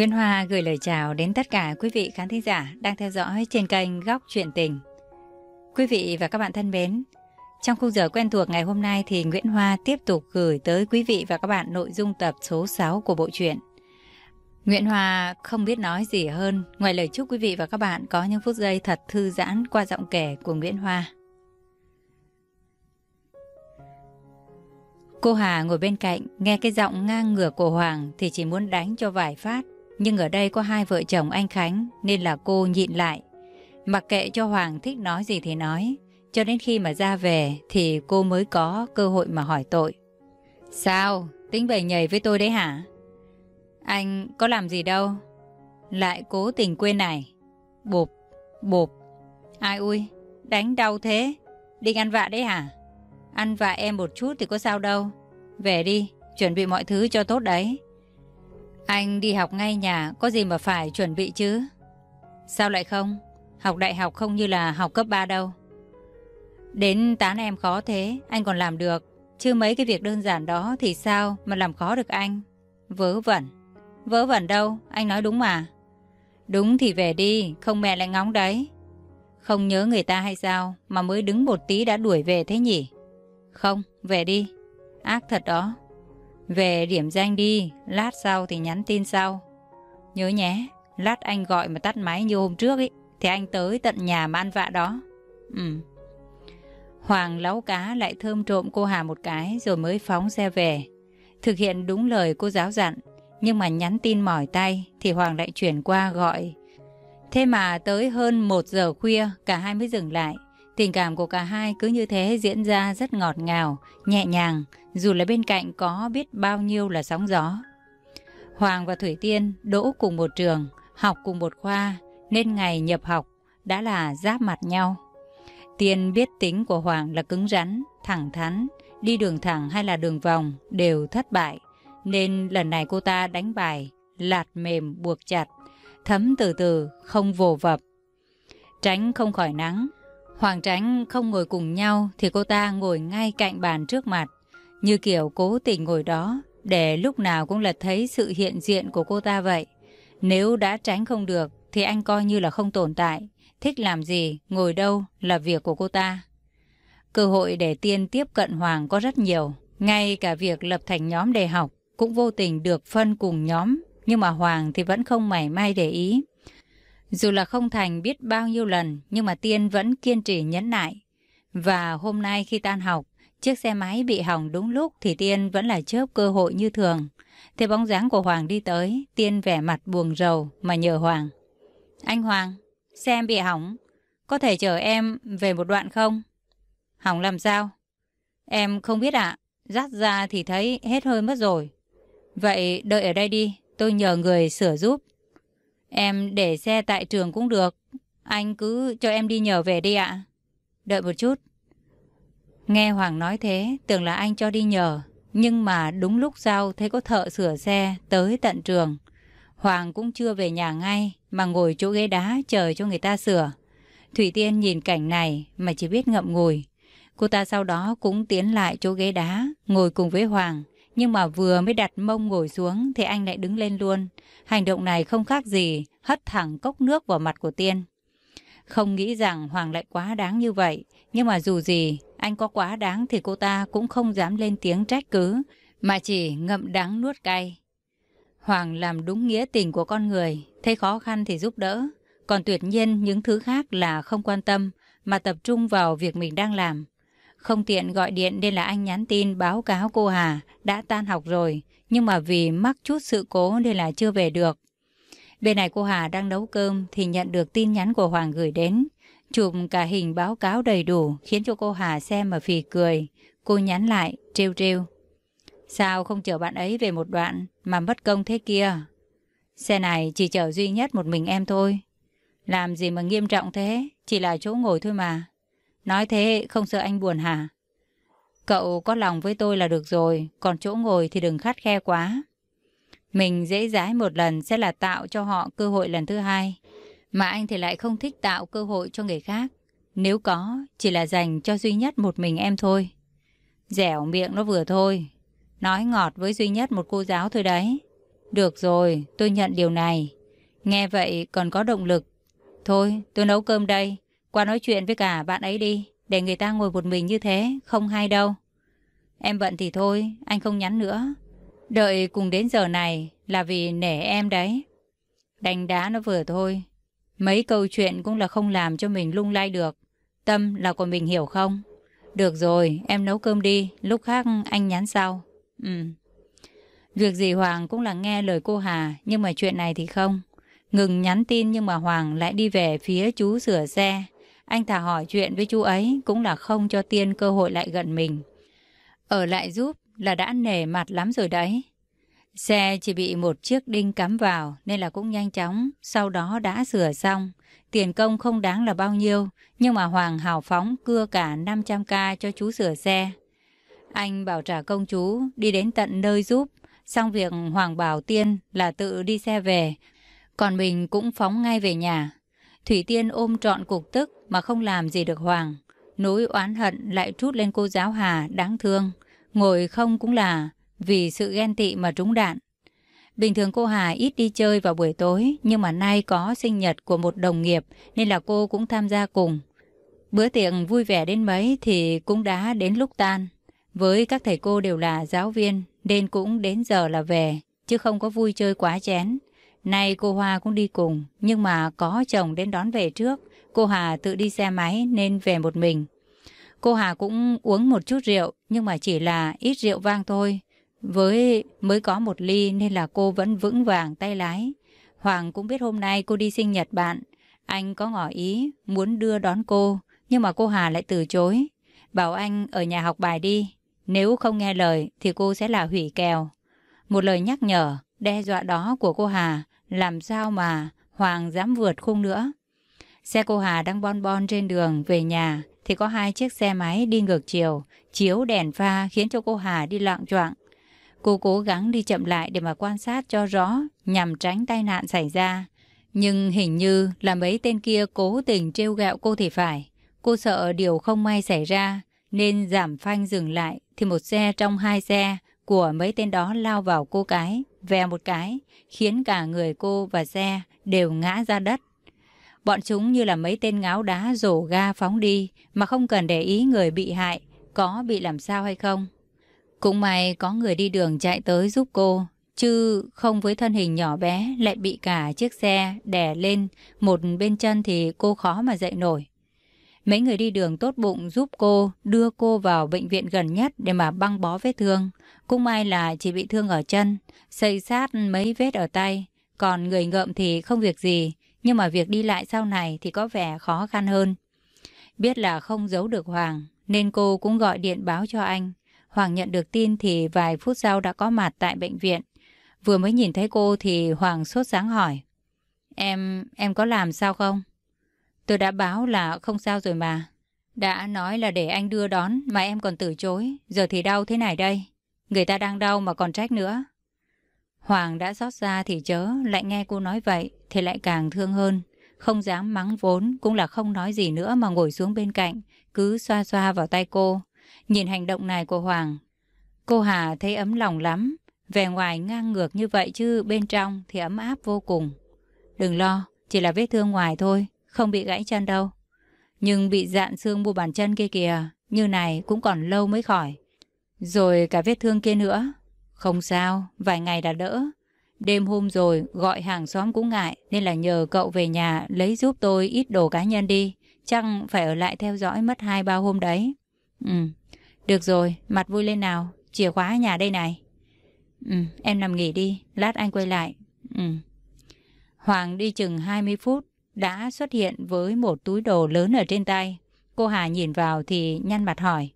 Nguyễn Hoa gửi lời chào đến tất cả quý vị khán thính giả đang theo dõi trên kênh Góc Chuyện Tình. Quý vị và các bạn thân mến, trong khung giờ quen thuộc ngày hôm nay thì Nguyễn Hoa tiếp tục gửi tới quý vị và các bạn nội dung tập số 6 của bộ truyện. Nguyễn Hoa không biết nói gì hơn ngoài lời chúc quý vị và các bạn có những phút giây thật thư giãn qua giọng kể của Nguyễn Hoa. Cô Hà ngồi bên cạnh, nghe cái giọng ngang ngửa của Hoàng thì chỉ muốn đánh cho vài phát. Nhưng ở đây có hai vợ chồng anh Khánh nên là cô nhịn lại. Mặc kệ cho Hoàng thích nói gì thì nói. Cho đến khi mà ra về thì cô mới có cơ hội mà hỏi tội. Sao? Tính bày nhảy với tôi đấy hả? Anh có làm gì đâu. Lại cố tình quên này. Bụp, bụp. Ai ui, đánh đau thế. Định ăn vạ đấy hả? Ăn vạ em một chút thì có sao đâu. Về đi, chuẩn bị mọi thứ cho tốt đấy. Anh đi học ngay nhà, có gì mà phải chuẩn bị chứ? Sao lại không? Học đại học không như là học cấp 3 đâu. Đến tán em khó thế, anh còn làm được. Chứ mấy cái việc đơn giản đó thì sao mà làm khó được anh? Vớ vẩn. Vớ vẩn đâu, anh nói đúng mà. Đúng thì về đi, không mẹ lại ngóng đấy. Không nhớ người ta hay sao mà mới đứng một tí đã đuổi về thế nhỉ? Không, về đi. Ác thật đó. Về điểm danh đi, lát sau thì nhắn tin sau. Nhớ nhé, lát anh gọi mà tắt máy như hôm trước ấy, thì anh tới tận nhà mà ăn vạ đó. Ừ. Hoàng lấu cá lại thơm trộm cô Hà một cái rồi mới phóng xe về. Thực hiện đúng lời cô giáo dặn, nhưng mà nhắn tin mỏi tay thì Hoàng lại chuyển qua gọi. Thế mà tới hơn một giờ khuya cả hai mới dừng lại. Tình cảm của cả hai cứ như thế diễn ra rất ngọt ngào, nhẹ nhàng, dù là bên cạnh có biết bao nhiêu là sóng gió. Hoàng và Thủy Tiên đỗ cùng một trường, học cùng một khoa, nên ngày nhập học đã là giáp mặt nhau. Tiên biết tính của Hoàng là cứng rắn, thẳng thắn, đi đường thẳng hay là đường vòng đều thất bại, nên lần này cô ta đánh bài, lạt mềm buộc chặt, thấm từ từ, không vồ vập. Tránh không khỏi nắng, Hoàng Tránh không ngồi cùng nhau thì cô ta ngồi ngay cạnh bàn trước mặt, như kiểu cố tình ngồi đó để lúc nào cũng lật thấy sự hiện diện của cô ta vậy. Nếu đã tránh không được thì anh coi như là không tồn tại, thích làm gì, ngồi đâu là việc của cô ta. Cơ hội để Tiên tiếp cận Hoàng có rất nhiều, ngay cả việc lập thành nhóm đề học cũng vô tình được phân cùng nhóm, nhưng mà Hoàng thì vẫn không mảy may để ý. Dù là không thành biết bao nhiêu lần, nhưng mà Tiên vẫn kiên trì nhẫn nại. Và hôm nay khi tan học, chiếc xe máy bị hỏng đúng lúc thì Tiên vẫn là chớp cơ hội như thường. Thế bóng dáng của Hoàng đi tới, Tiên vẻ mặt buồn rầu mà nhờ Hoàng. Anh Hoàng, xe em bị hỏng, có thể chở em về một đoạn không? Hỏng làm sao? Em không biết ạ, dắt ra thì thấy hết hơi mất rồi. Vậy đợi ở đây đi, tôi nhờ người sửa giúp. Em để xe tại trường cũng được. Anh cứ cho em đi nhờ về đi ạ. Đợi một chút. Nghe Hoàng nói thế, tưởng là anh cho đi nhờ. Nhưng mà đúng lúc sau thấy có thợ sửa xe tới tận trường. Hoàng cũng chưa về nhà ngay mà ngồi chỗ ghế đá chờ cho người ta sửa. Thủy Tiên nhìn cảnh này mà chỉ biết ngậm ngùi. Cô ta sau đó cũng tiến lại chỗ ghế đá, ngồi cùng với Hoàng. Nhưng mà vừa mới đặt mông ngồi xuống thì anh lại đứng lên luôn. Hành động này không khác gì hất thẳng cốc nước vào mặt của Tiên. Không nghĩ rằng Hoàng lại quá đáng như vậy. Nhưng mà dù gì, anh có quá đáng thì cô ta cũng không dám lên tiếng trách cứ, mà chỉ ngậm đắng nuốt cay. Hoàng làm đúng nghĩa tình của con người, thấy khó khăn thì giúp đỡ. Còn tuyệt nhiên những thứ khác là không quan tâm, mà tập trung vào việc mình đang làm. Không tiện gọi điện nên là anh nhắn tin báo cáo cô Hà đã tan học rồi, nhưng mà vì mắc chút sự cố nên là chưa về được. Bên này cô Hà đang nấu cơm thì nhận được tin nhắn của Hoàng gửi đến. Chụp cả hình báo cáo đầy đủ khiến cho cô Hà xem mà phì cười. Cô nhắn lại, trêu trêu. Sao không chở bạn ấy về một đoạn mà mất công thế kia? Xe này chỉ chở duy nhất một mình em thôi. Làm gì mà nghiêm trọng thế, chỉ là chỗ ngồi thôi mà. Nói thế không sợ anh buồn hả? Cậu có lòng với tôi là được rồi, còn chỗ ngồi thì đừng khắt khe quá. Mình dễ dãi một lần sẽ là tạo cho họ cơ hội lần thứ hai. Mà anh thì lại không thích tạo cơ hội cho người khác. Nếu có, chỉ là dành cho duy nhất một mình em thôi. Dẻo miệng nó vừa thôi. Nói ngọt với duy nhất một cô giáo thôi đấy. Được rồi, tôi nhận điều này. Nghe vậy còn có động lực. Thôi, tôi nấu cơm đây. Qua nói chuyện với cả bạn ấy đi. Để người ta ngồi một mình như thế, không hay đâu. Em bận thì thôi, anh không nhắn nữa. Đợi cùng đến giờ này là vì nể em đấy. Đánh đá nó vừa thôi. Mấy câu chuyện cũng là không làm cho mình lung lay được. Tâm là của mình hiểu không? Được rồi, em nấu cơm đi, lúc khác anh nhắn sau. Ừ. Việc gì Hoàng cũng là nghe lời cô Hà, nhưng mà chuyện này thì không. Ngừng nhắn tin nhưng mà Hoàng lại đi về phía chú sửa xe. Anh thả hỏi chuyện với chú ấy cũng là không cho Tiên cơ hội lại gần mình. Ở lại giúp là đã nể mặt lắm rồi đấy. Xe chỉ bị một chiếc đinh cắm vào nên là cũng nhanh chóng, sau đó đã sửa xong. Tiền công không đáng là bao nhiêu, nhưng mà Hoàng hào phóng cưa cả 500k cho chú sửa xe. Anh bảo trả công chú, đi đến tận nơi giúp. Xong việc Hoàng bảo Tiên là tự đi xe về, còn mình cũng phóng ngay về nhà. Thủy Tiên ôm trọn cục tức mà không làm gì được Hoàng. Nỗi oán hận lại trút lên cô giáo Hà đáng thương. Ngồi không cũng là vì sự ghen tị mà trúng đạn. Bình thường cô Hà ít đi chơi vào buổi tối, nhưng mà nay có sinh nhật của một đồng nghiệp nên là cô cũng tham gia cùng. Bữa tiệc vui vẻ đến mấy thì cũng đã đến lúc tan. Với các thầy cô đều là giáo viên nên cũng đến giờ là về, chứ không có vui chơi quá chén. Nay cô Hoa cũng đi cùng, nhưng mà có chồng đến đón về trước. Cô Hà tự đi xe máy nên về một mình. Cô Hà cũng uống một chút rượu, nhưng mà chỉ là ít rượu vang thôi. Với mới có một ly nên là cô vẫn vững vàng tay lái. Hoàng cũng biết hôm nay cô đi sinh nhật bạn. Anh có ngỏ ý muốn đưa đón cô, nhưng mà cô Hà lại từ chối. Bảo anh ở nhà học bài đi. Nếu không nghe lời thì cô sẽ là hủy kèo. Một lời nhắc nhở, đe dọa đó của cô Hà làm sao mà Hoàng dám vượt khung nữa. Xe cô Hà đang bon bon trên đường về nhà thì có hai chiếc xe máy đi ngược chiều, chiếu đèn pha khiến cho cô Hà đi loạn choạng. Cô cố gắng đi chậm lại để mà quan sát cho rõ nhằm tránh tai nạn xảy ra. Nhưng hình như là mấy tên kia cố tình trêu gẹo cô thì phải. Cô sợ điều không may xảy ra nên giảm phanh dừng lại thì một xe trong hai xe của mấy tên đó lao vào cô cái, vè một cái, khiến cả người cô và xe đều ngã ra đất. Bọn chúng như là mấy tên ngáo đá rổ ga phóng đi mà không cần để ý người bị hại có bị làm sao hay không. Cũng may có người đi đường chạy tới giúp cô, chứ không với thân hình nhỏ bé lại bị cả chiếc xe đè lên một bên chân thì cô khó mà dậy nổi. Mấy người đi đường tốt bụng giúp cô đưa cô vào bệnh viện gần nhất để mà băng bó vết thương. Cũng may là chỉ bị thương ở chân, xây sát mấy vết ở tay. Còn người ngợm thì không việc gì, nhưng mà việc đi lại sau này thì có vẻ khó khăn hơn. Biết là không giấu được Hoàng, nên cô cũng gọi điện báo cho anh. Hoàng nhận được tin thì vài phút sau đã có mặt tại bệnh viện. Vừa mới nhìn thấy cô thì Hoàng sốt sáng hỏi. Em, em có làm sao không? Tôi đã báo là không sao rồi mà. Đã nói là để anh đưa đón mà em còn từ chối. Giờ thì đau thế này đây. Người ta đang đau mà còn trách nữa. Hoàng đã xót ra thì chớ, lại nghe cô nói vậy thì lại càng thương hơn. Không dám mắng vốn, cũng là không nói gì nữa mà ngồi xuống bên cạnh, cứ xoa xoa vào tay cô. Nhìn hành động này của Hoàng, cô Hà thấy ấm lòng lắm. Về ngoài ngang ngược như vậy chứ bên trong thì ấm áp vô cùng. Đừng lo, chỉ là vết thương ngoài thôi, không bị gãy chân đâu. Nhưng bị dạn xương bu bàn chân kia kìa, như này cũng còn lâu mới khỏi. Rồi cả vết thương kia nữa. Không sao, vài ngày đã đỡ. Đêm hôm rồi gọi hàng xóm cũng ngại nên là nhờ cậu về nhà lấy giúp tôi ít đồ cá nhân đi. Chắc phải ở lại theo dõi mất hai ba hôm đấy. Ừ, được rồi, mặt vui lên nào. Chìa khóa nhà đây này. Ừ, em nằm nghỉ đi, lát anh quay lại. Ừ. Hoàng đi chừng 20 phút đã xuất hiện với một túi đồ lớn ở trên tay. Cô Hà nhìn vào thì nhăn mặt hỏi.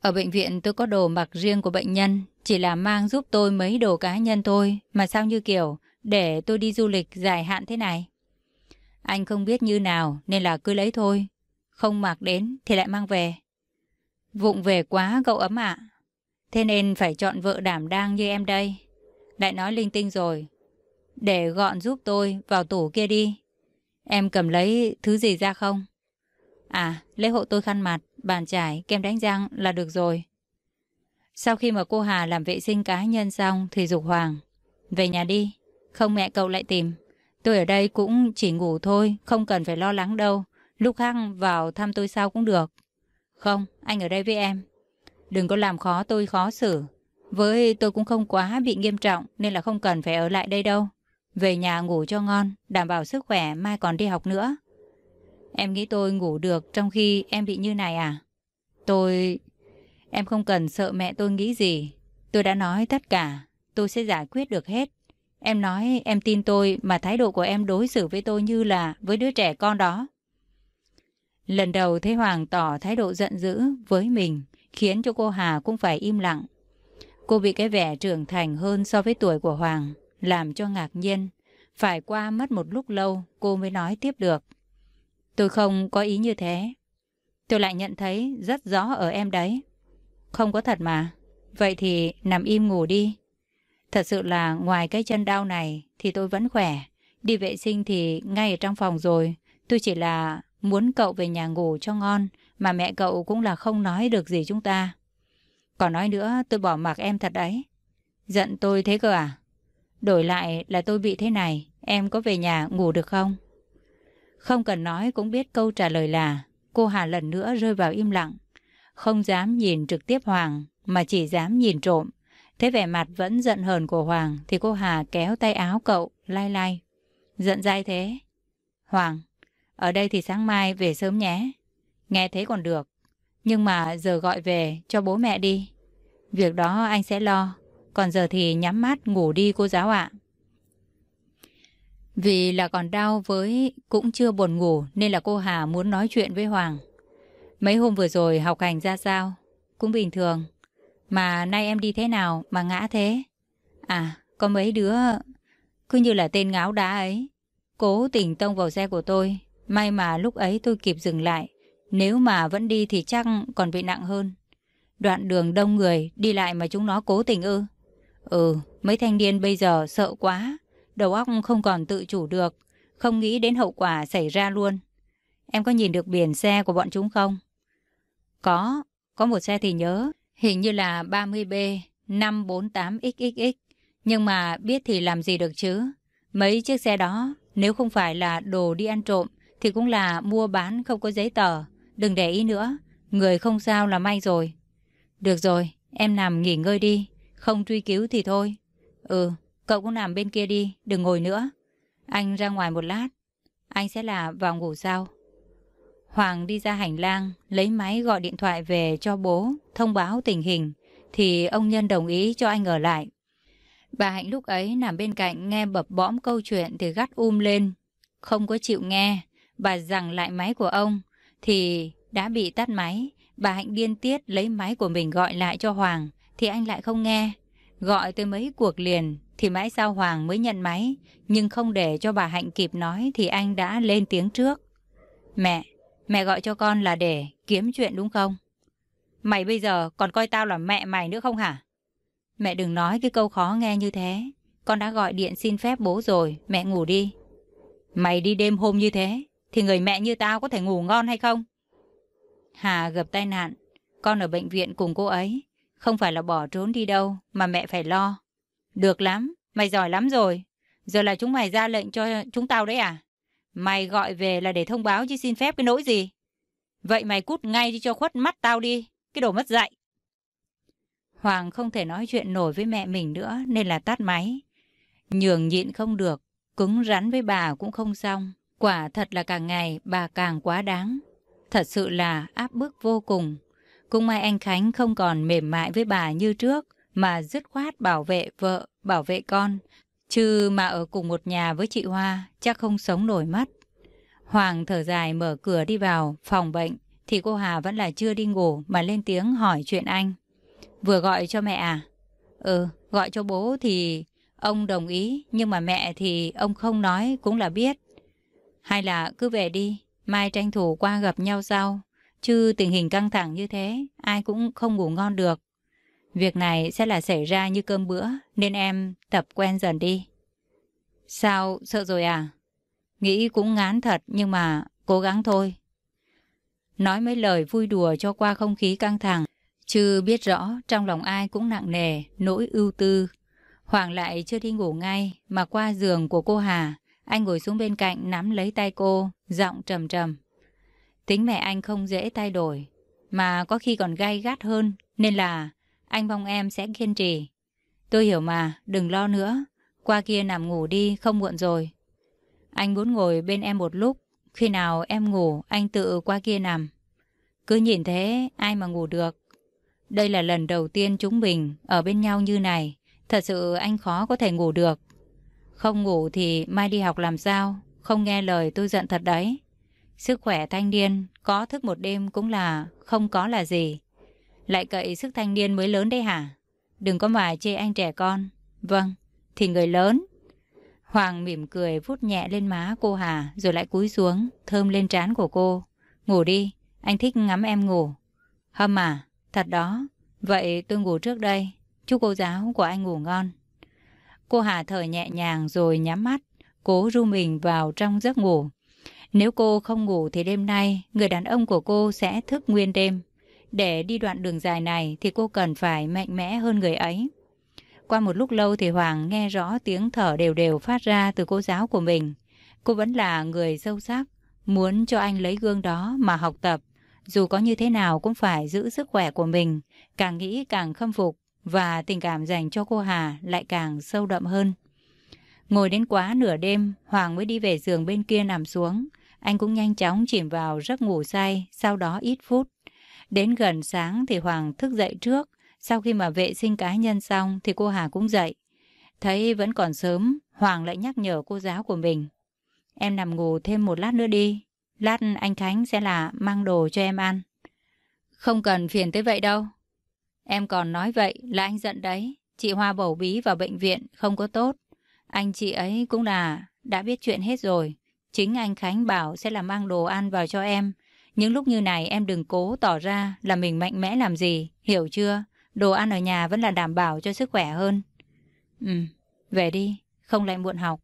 Ở bệnh viện tôi có đồ mặc riêng của bệnh nhân, chỉ là mang giúp tôi mấy đồ cá nhân thôi, mà sao như kiểu để tôi đi du lịch dài hạn thế này. Anh không biết như nào nên là cứ lấy thôi, không mặc đến thì lại mang về. Vụng về quá cậu ấm ạ. Thế nên phải chọn vợ đảm đang như em đây. Đại nói linh tinh rồi. Để gọn giúp tôi vào tủ kia đi. Em cầm lấy thứ gì ra không? À, lấy hộ tôi khăn mặt, bàn chải, kem đánh răng là được rồi. Sau khi mà cô Hà làm vệ sinh cá nhân xong thì dục Hoàng. Về nhà đi, không mẹ cậu lại tìm. Tôi ở đây cũng chỉ ngủ thôi, không cần phải lo lắng đâu. Lúc khác vào thăm tôi sao cũng được. Không, anh ở đây với em. Đừng có làm khó tôi khó xử. Với tôi cũng không quá bị nghiêm trọng nên là không cần phải ở lại đây đâu. Về nhà ngủ cho ngon, đảm bảo sức khỏe mai còn đi học nữa. Em nghĩ tôi ngủ được trong khi em bị như này à? Tôi... Em không cần sợ mẹ tôi nghĩ gì. Tôi đã nói tất cả, tôi sẽ giải quyết được hết. Em nói em tin tôi mà thái độ của em đối xử với tôi như là với đứa trẻ con đó. Lần đầu thấy Hoàng tỏ thái độ giận dữ với mình khiến cho cô Hà cũng phải im lặng. Cô bị cái vẻ trưởng thành hơn so với tuổi của Hoàng, làm cho ngạc nhiên. Phải qua mất một lúc lâu cô mới nói tiếp được. Tôi không có ý như thế. Tôi lại nhận thấy rất rõ ở em đấy. Không có thật mà. Vậy thì nằm im ngủ đi. Thật sự là ngoài cái chân đau này thì tôi vẫn khỏe. Đi vệ sinh thì ngay ở trong phòng rồi. Tôi chỉ là muốn cậu về nhà ngủ cho ngon. Mà mẹ cậu cũng là không nói được gì chúng ta. Còn nói nữa tôi bỏ mặc em thật đấy. Giận tôi thế cơ à? Đổi lại là tôi bị thế này. Em có về nhà ngủ được không? Không cần nói cũng biết câu trả lời là cô Hà lần nữa rơi vào im lặng. Không dám nhìn trực tiếp Hoàng mà chỉ dám nhìn trộm. Thế vẻ mặt vẫn giận hờn của Hoàng thì cô Hà kéo tay áo cậu, lai lai. Giận dai thế. Hoàng, ở đây thì sáng mai về sớm nhé. Nghe thế còn được. Nhưng mà giờ gọi về cho bố mẹ đi. Việc đó anh sẽ lo. Còn giờ thì nhắm mắt ngủ đi cô giáo ạ. Vì là còn đau với cũng chưa buồn ngủ nên là cô Hà muốn nói chuyện với Hoàng. Mấy hôm vừa rồi học hành ra sao? Cũng bình thường. Mà nay em đi thế nào mà ngã thế? À, có mấy đứa cứ như là tên ngáo đá ấy. Cố tình tông vào xe của tôi. May mà lúc ấy tôi kịp dừng lại. Nếu mà vẫn đi thì chắc còn bị nặng hơn. Đoạn đường đông người đi lại mà chúng nó cố tình ư. Ừ, mấy thanh niên bây giờ sợ quá. Đầu óc không còn tự chủ được. Không nghĩ đến hậu quả xảy ra luôn. Em có nhìn được biển xe của bọn chúng không? Có, có một xe thì nhớ. Hình như là 30B 548XXX. Nhưng mà biết thì làm gì được chứ. Mấy chiếc xe đó, nếu không phải là đồ đi ăn trộm, thì cũng là mua bán không có giấy tờ. Đừng để ý nữa, người không sao là may rồi. Được rồi, em nằm nghỉ ngơi đi, không truy cứu thì thôi. Ừ, cậu cũng nằm bên kia đi, đừng ngồi nữa. Anh ra ngoài một lát, anh sẽ là vào ngủ sau. Hoàng đi ra hành lang, lấy máy gọi điện thoại về cho bố, thông báo tình hình, thì ông Nhân đồng ý cho anh ở lại. Bà Hạnh lúc ấy nằm bên cạnh nghe bập bõm câu chuyện thì gắt um lên. Không có chịu nghe, bà rằng lại máy của ông, thì đã bị tắt máy. Bà Hạnh điên tiết lấy máy của mình gọi lại cho Hoàng, thì anh lại không nghe. Gọi tới mấy cuộc liền, thì mãi sau Hoàng mới nhận máy, nhưng không để cho bà Hạnh kịp nói thì anh đã lên tiếng trước. Mẹ, Mẹ gọi cho con là để kiếm chuyện đúng không? Mày bây giờ còn coi tao là mẹ mày nữa không hả? Mẹ đừng nói cái câu khó nghe như thế. Con đã gọi điện xin phép bố rồi, mẹ ngủ đi. Mày đi đêm hôm như thế, thì người mẹ như tao có thể ngủ ngon hay không? Hà gặp tai nạn, con ở bệnh viện cùng cô ấy. Không phải là bỏ trốn đi đâu, mà mẹ phải lo. Được lắm, mày giỏi lắm rồi. Giờ là chúng mày ra lệnh cho chúng tao đấy à? Mày gọi về là để thông báo chứ xin phép cái nỗi gì. Vậy mày cút ngay đi cho khuất mắt tao đi, cái đồ mất dạy. Hoàng không thể nói chuyện nổi với mẹ mình nữa nên là tắt máy. Nhường nhịn không được, cứng rắn với bà cũng không xong. Quả thật là càng ngày bà càng quá đáng. Thật sự là áp bức vô cùng. Cũng may anh Khánh không còn mềm mại với bà như trước mà dứt khoát bảo vệ vợ, bảo vệ con, Chứ mà ở cùng một nhà với chị Hoa chắc không sống nổi mất. Hoàng thở dài mở cửa đi vào phòng bệnh thì cô Hà vẫn là chưa đi ngủ mà lên tiếng hỏi chuyện anh. Vừa gọi cho mẹ à? Ừ, gọi cho bố thì ông đồng ý nhưng mà mẹ thì ông không nói cũng là biết. Hay là cứ về đi, mai tranh thủ qua gặp nhau sau. Chứ tình hình căng thẳng như thế, ai cũng không ngủ ngon được. Việc này sẽ là xảy ra như cơm bữa, nên em tập quen dần đi. Sao, sợ rồi à? Nghĩ cũng ngán thật, nhưng mà cố gắng thôi. Nói mấy lời vui đùa cho qua không khí căng thẳng, chứ biết rõ trong lòng ai cũng nặng nề, nỗi ưu tư. Hoàng lại chưa đi ngủ ngay mà qua giường của cô Hà, anh ngồi xuống bên cạnh nắm lấy tay cô, giọng trầm trầm. Tính mẹ anh không dễ thay đổi, mà có khi còn gay gắt hơn, nên là anh mong em sẽ kiên trì. Tôi hiểu mà, đừng lo nữa, qua kia nằm ngủ đi, không muộn rồi. Anh muốn ngồi bên em một lúc, khi nào em ngủ anh tự qua kia nằm. Cứ nhìn thế ai mà ngủ được. Đây là lần đầu tiên chúng mình ở bên nhau như này. Thật sự anh khó có thể ngủ được. Không ngủ thì mai đi học làm sao? Không nghe lời tôi giận thật đấy. Sức khỏe thanh niên có thức một đêm cũng là không có là gì. Lại cậy sức thanh niên mới lớn đấy hả? Đừng có mà chê anh trẻ con. Vâng, thì người lớn. Hoàng mỉm cười vút nhẹ lên má cô Hà rồi lại cúi xuống, thơm lên trán của cô. Ngủ đi, anh thích ngắm em ngủ. Hâm à, thật đó. Vậy tôi ngủ trước đây. Chúc cô giáo của anh ngủ ngon. Cô Hà thở nhẹ nhàng rồi nhắm mắt, cố ru mình vào trong giấc ngủ. Nếu cô không ngủ thì đêm nay, người đàn ông của cô sẽ thức nguyên đêm. Để đi đoạn đường dài này thì cô cần phải mạnh mẽ hơn người ấy. Qua một lúc lâu thì Hoàng nghe rõ tiếng thở đều đều phát ra từ cô giáo của mình. Cô vẫn là người sâu sắc, muốn cho anh lấy gương đó mà học tập. Dù có như thế nào cũng phải giữ sức khỏe của mình, càng nghĩ càng khâm phục và tình cảm dành cho cô Hà lại càng sâu đậm hơn. Ngồi đến quá nửa đêm, Hoàng mới đi về giường bên kia nằm xuống. Anh cũng nhanh chóng chìm vào giấc ngủ say, sau đó ít phút. Đến gần sáng thì Hoàng thức dậy trước. Sau khi mà vệ sinh cá nhân xong thì cô Hà cũng dậy. Thấy vẫn còn sớm, Hoàng lại nhắc nhở cô giáo của mình. Em nằm ngủ thêm một lát nữa đi. Lát anh Khánh sẽ là mang đồ cho em ăn. Không cần phiền tới vậy đâu. Em còn nói vậy là anh giận đấy. Chị Hoa bầu bí vào bệnh viện không có tốt. Anh chị ấy cũng là đã biết chuyện hết rồi. Chính anh Khánh bảo sẽ là mang đồ ăn vào cho em. Những lúc như này em đừng cố tỏ ra là mình mạnh mẽ làm gì, hiểu chưa? Đồ ăn ở nhà vẫn là đảm bảo cho sức khỏe hơn. Ừ, về đi, không lại muộn học.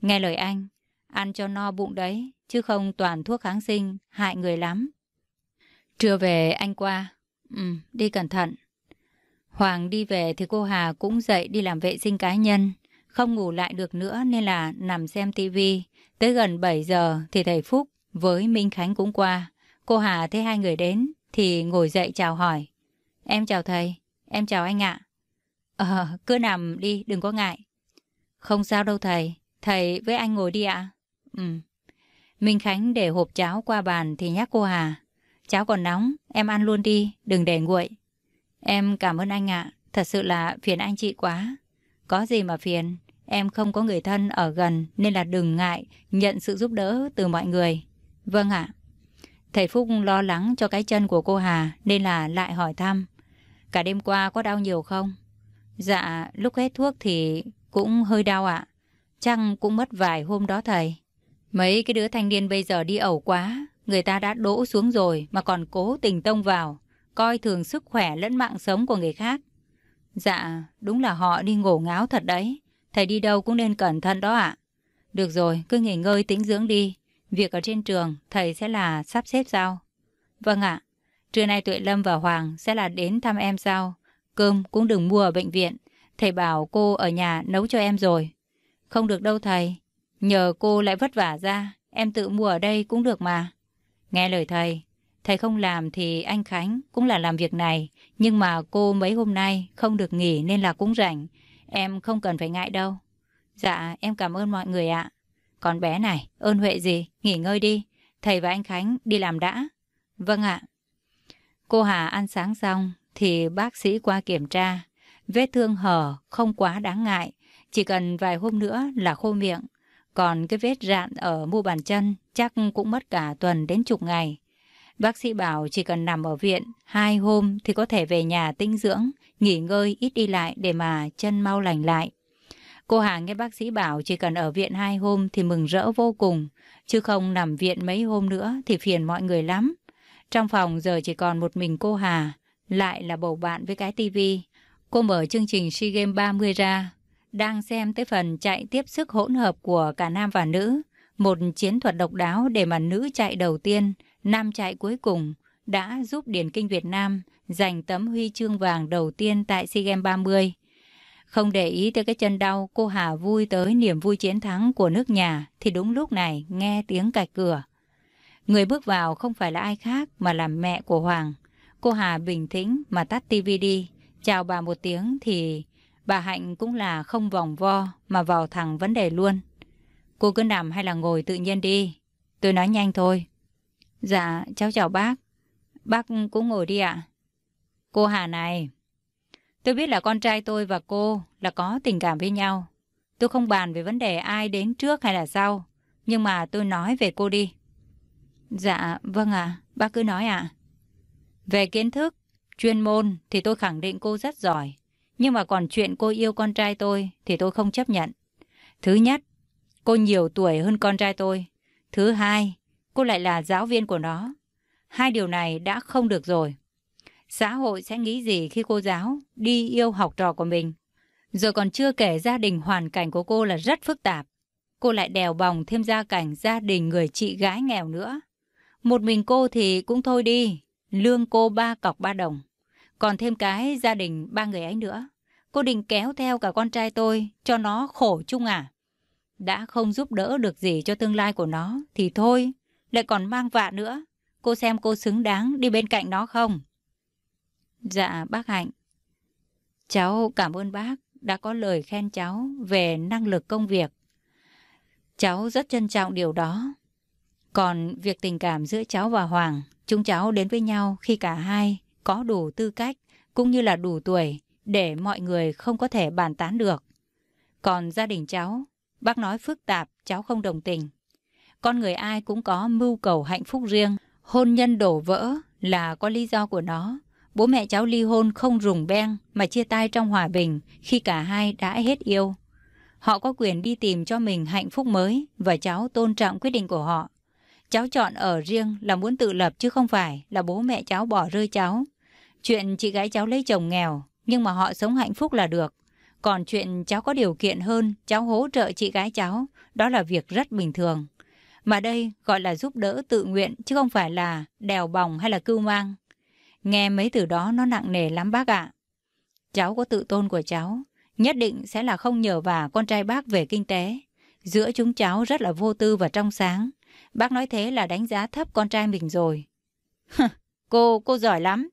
Nghe lời anh, ăn cho no bụng đấy, chứ không toàn thuốc kháng sinh, hại người lắm. Trưa về anh qua. Ừ, đi cẩn thận. Hoàng đi về thì cô Hà cũng dậy đi làm vệ sinh cá nhân. Không ngủ lại được nữa nên là nằm xem tivi. Tới gần 7 giờ thì thầy Phúc với Minh Khánh cũng qua. Cô Hà thấy hai người đến thì ngồi dậy chào hỏi. Em chào thầy, em chào anh ạ. Ờ, cứ nằm đi, đừng có ngại. Không sao đâu thầy, thầy với anh ngồi đi ạ. Ừ. Minh Khánh để hộp cháo qua bàn thì nhắc cô Hà. Cháo còn nóng, em ăn luôn đi, đừng để nguội. Em cảm ơn anh ạ, thật sự là phiền anh chị quá. Có gì mà phiền, em không có người thân ở gần nên là đừng ngại nhận sự giúp đỡ từ mọi người. Vâng ạ. Thầy Phúc lo lắng cho cái chân của cô Hà nên là lại hỏi thăm. Cả đêm qua có đau nhiều không? Dạ, lúc hết thuốc thì cũng hơi đau ạ. chăng cũng mất vài hôm đó thầy. Mấy cái đứa thanh niên bây giờ đi ẩu quá. Người ta đã đỗ xuống rồi mà còn cố tình tông vào. Coi thường sức khỏe lẫn mạng sống của người khác. Dạ, đúng là họ đi ngổ ngáo thật đấy. Thầy đi đâu cũng nên cẩn thận đó ạ. Được rồi, cứ nghỉ ngơi tĩnh dưỡng đi. Việc ở trên trường, thầy sẽ là sắp xếp sao? Vâng ạ. Trưa nay Tuệ Lâm và Hoàng sẽ là đến thăm em sao? Cơm cũng đừng mua ở bệnh viện. Thầy bảo cô ở nhà nấu cho em rồi. Không được đâu thầy. Nhờ cô lại vất vả ra. Em tự mua ở đây cũng được mà. Nghe lời thầy. Thầy không làm thì anh Khánh cũng là làm việc này. Nhưng mà cô mấy hôm nay không được nghỉ nên là cũng rảnh. Em không cần phải ngại đâu. Dạ, em cảm ơn mọi người ạ. còn bé này, ơn huệ gì, nghỉ ngơi đi. Thầy và anh Khánh đi làm đã. Vâng ạ. Cô Hà ăn sáng xong thì bác sĩ qua kiểm tra. Vết thương hở không quá đáng ngại, chỉ cần vài hôm nữa là khô miệng. Còn cái vết rạn ở mu bàn chân chắc cũng mất cả tuần đến chục ngày. Bác sĩ bảo chỉ cần nằm ở viện hai hôm thì có thể về nhà tinh dưỡng, nghỉ ngơi ít đi lại để mà chân mau lành lại. Cô Hà nghe bác sĩ bảo chỉ cần ở viện hai hôm thì mừng rỡ vô cùng, chứ không nằm viện mấy hôm nữa thì phiền mọi người lắm. Trong phòng giờ chỉ còn một mình cô Hà, lại là bầu bạn với cái tivi. Cô mở chương trình SEA Games 30 ra, đang xem tới phần chạy tiếp sức hỗn hợp của cả nam và nữ. Một chiến thuật độc đáo để mà nữ chạy đầu tiên, nam chạy cuối cùng, đã giúp Điển Kinh Việt Nam giành tấm huy chương vàng đầu tiên tại SEA Games 30. Không để ý tới cái chân đau, cô Hà vui tới niềm vui chiến thắng của nước nhà thì đúng lúc này nghe tiếng cạch cửa. Người bước vào không phải là ai khác mà là mẹ của Hoàng. Cô Hà bình tĩnh mà tắt tivi đi, chào bà một tiếng thì bà Hạnh cũng là không vòng vo mà vào thẳng vấn đề luôn. Cô cứ nằm hay là ngồi tự nhiên đi. Tôi nói nhanh thôi. Dạ, cháu chào bác. Bác cũng ngồi đi ạ. Cô Hà này, tôi biết là con trai tôi và cô là có tình cảm với nhau. Tôi không bàn về vấn đề ai đến trước hay là sau, nhưng mà tôi nói về cô đi. Dạ, vâng ạ, bác cứ nói ạ. Về kiến thức, chuyên môn thì tôi khẳng định cô rất giỏi. Nhưng mà còn chuyện cô yêu con trai tôi thì tôi không chấp nhận. Thứ nhất, cô nhiều tuổi hơn con trai tôi. Thứ hai, cô lại là giáo viên của nó. Hai điều này đã không được rồi. Xã hội sẽ nghĩ gì khi cô giáo đi yêu học trò của mình? Rồi còn chưa kể gia đình hoàn cảnh của cô là rất phức tạp. Cô lại đèo bòng thêm gia cảnh gia đình người chị gái nghèo nữa. Một mình cô thì cũng thôi đi, lương cô ba cọc ba đồng. Còn thêm cái gia đình ba người ấy nữa. Cô định kéo theo cả con trai tôi, cho nó khổ chung à? Đã không giúp đỡ được gì cho tương lai của nó, thì thôi, lại còn mang vạ nữa. Cô xem cô xứng đáng đi bên cạnh nó không? Dạ, bác Hạnh. Cháu cảm ơn bác đã có lời khen cháu về năng lực công việc. Cháu rất trân trọng điều đó. Còn việc tình cảm giữa cháu và Hoàng, chúng cháu đến với nhau khi cả hai có đủ tư cách cũng như là đủ tuổi để mọi người không có thể bàn tán được. Còn gia đình cháu, bác nói phức tạp, cháu không đồng tình. Con người ai cũng có mưu cầu hạnh phúc riêng. Hôn nhân đổ vỡ là có lý do của nó. Bố mẹ cháu ly hôn không rùng beng mà chia tay trong hòa bình khi cả hai đã hết yêu. Họ có quyền đi tìm cho mình hạnh phúc mới và cháu tôn trọng quyết định của họ. Cháu chọn ở riêng là muốn tự lập chứ không phải là bố mẹ cháu bỏ rơi cháu. Chuyện chị gái cháu lấy chồng nghèo nhưng mà họ sống hạnh phúc là được. Còn chuyện cháu có điều kiện hơn, cháu hỗ trợ chị gái cháu, đó là việc rất bình thường. Mà đây gọi là giúp đỡ tự nguyện chứ không phải là đèo bòng hay là cưu mang. Nghe mấy từ đó nó nặng nề lắm bác ạ. Cháu có tự tôn của cháu, nhất định sẽ là không nhờ vả con trai bác về kinh tế. Giữa chúng cháu rất là vô tư và trong sáng. Bác nói thế là đánh giá thấp con trai mình rồi. cô, cô giỏi lắm.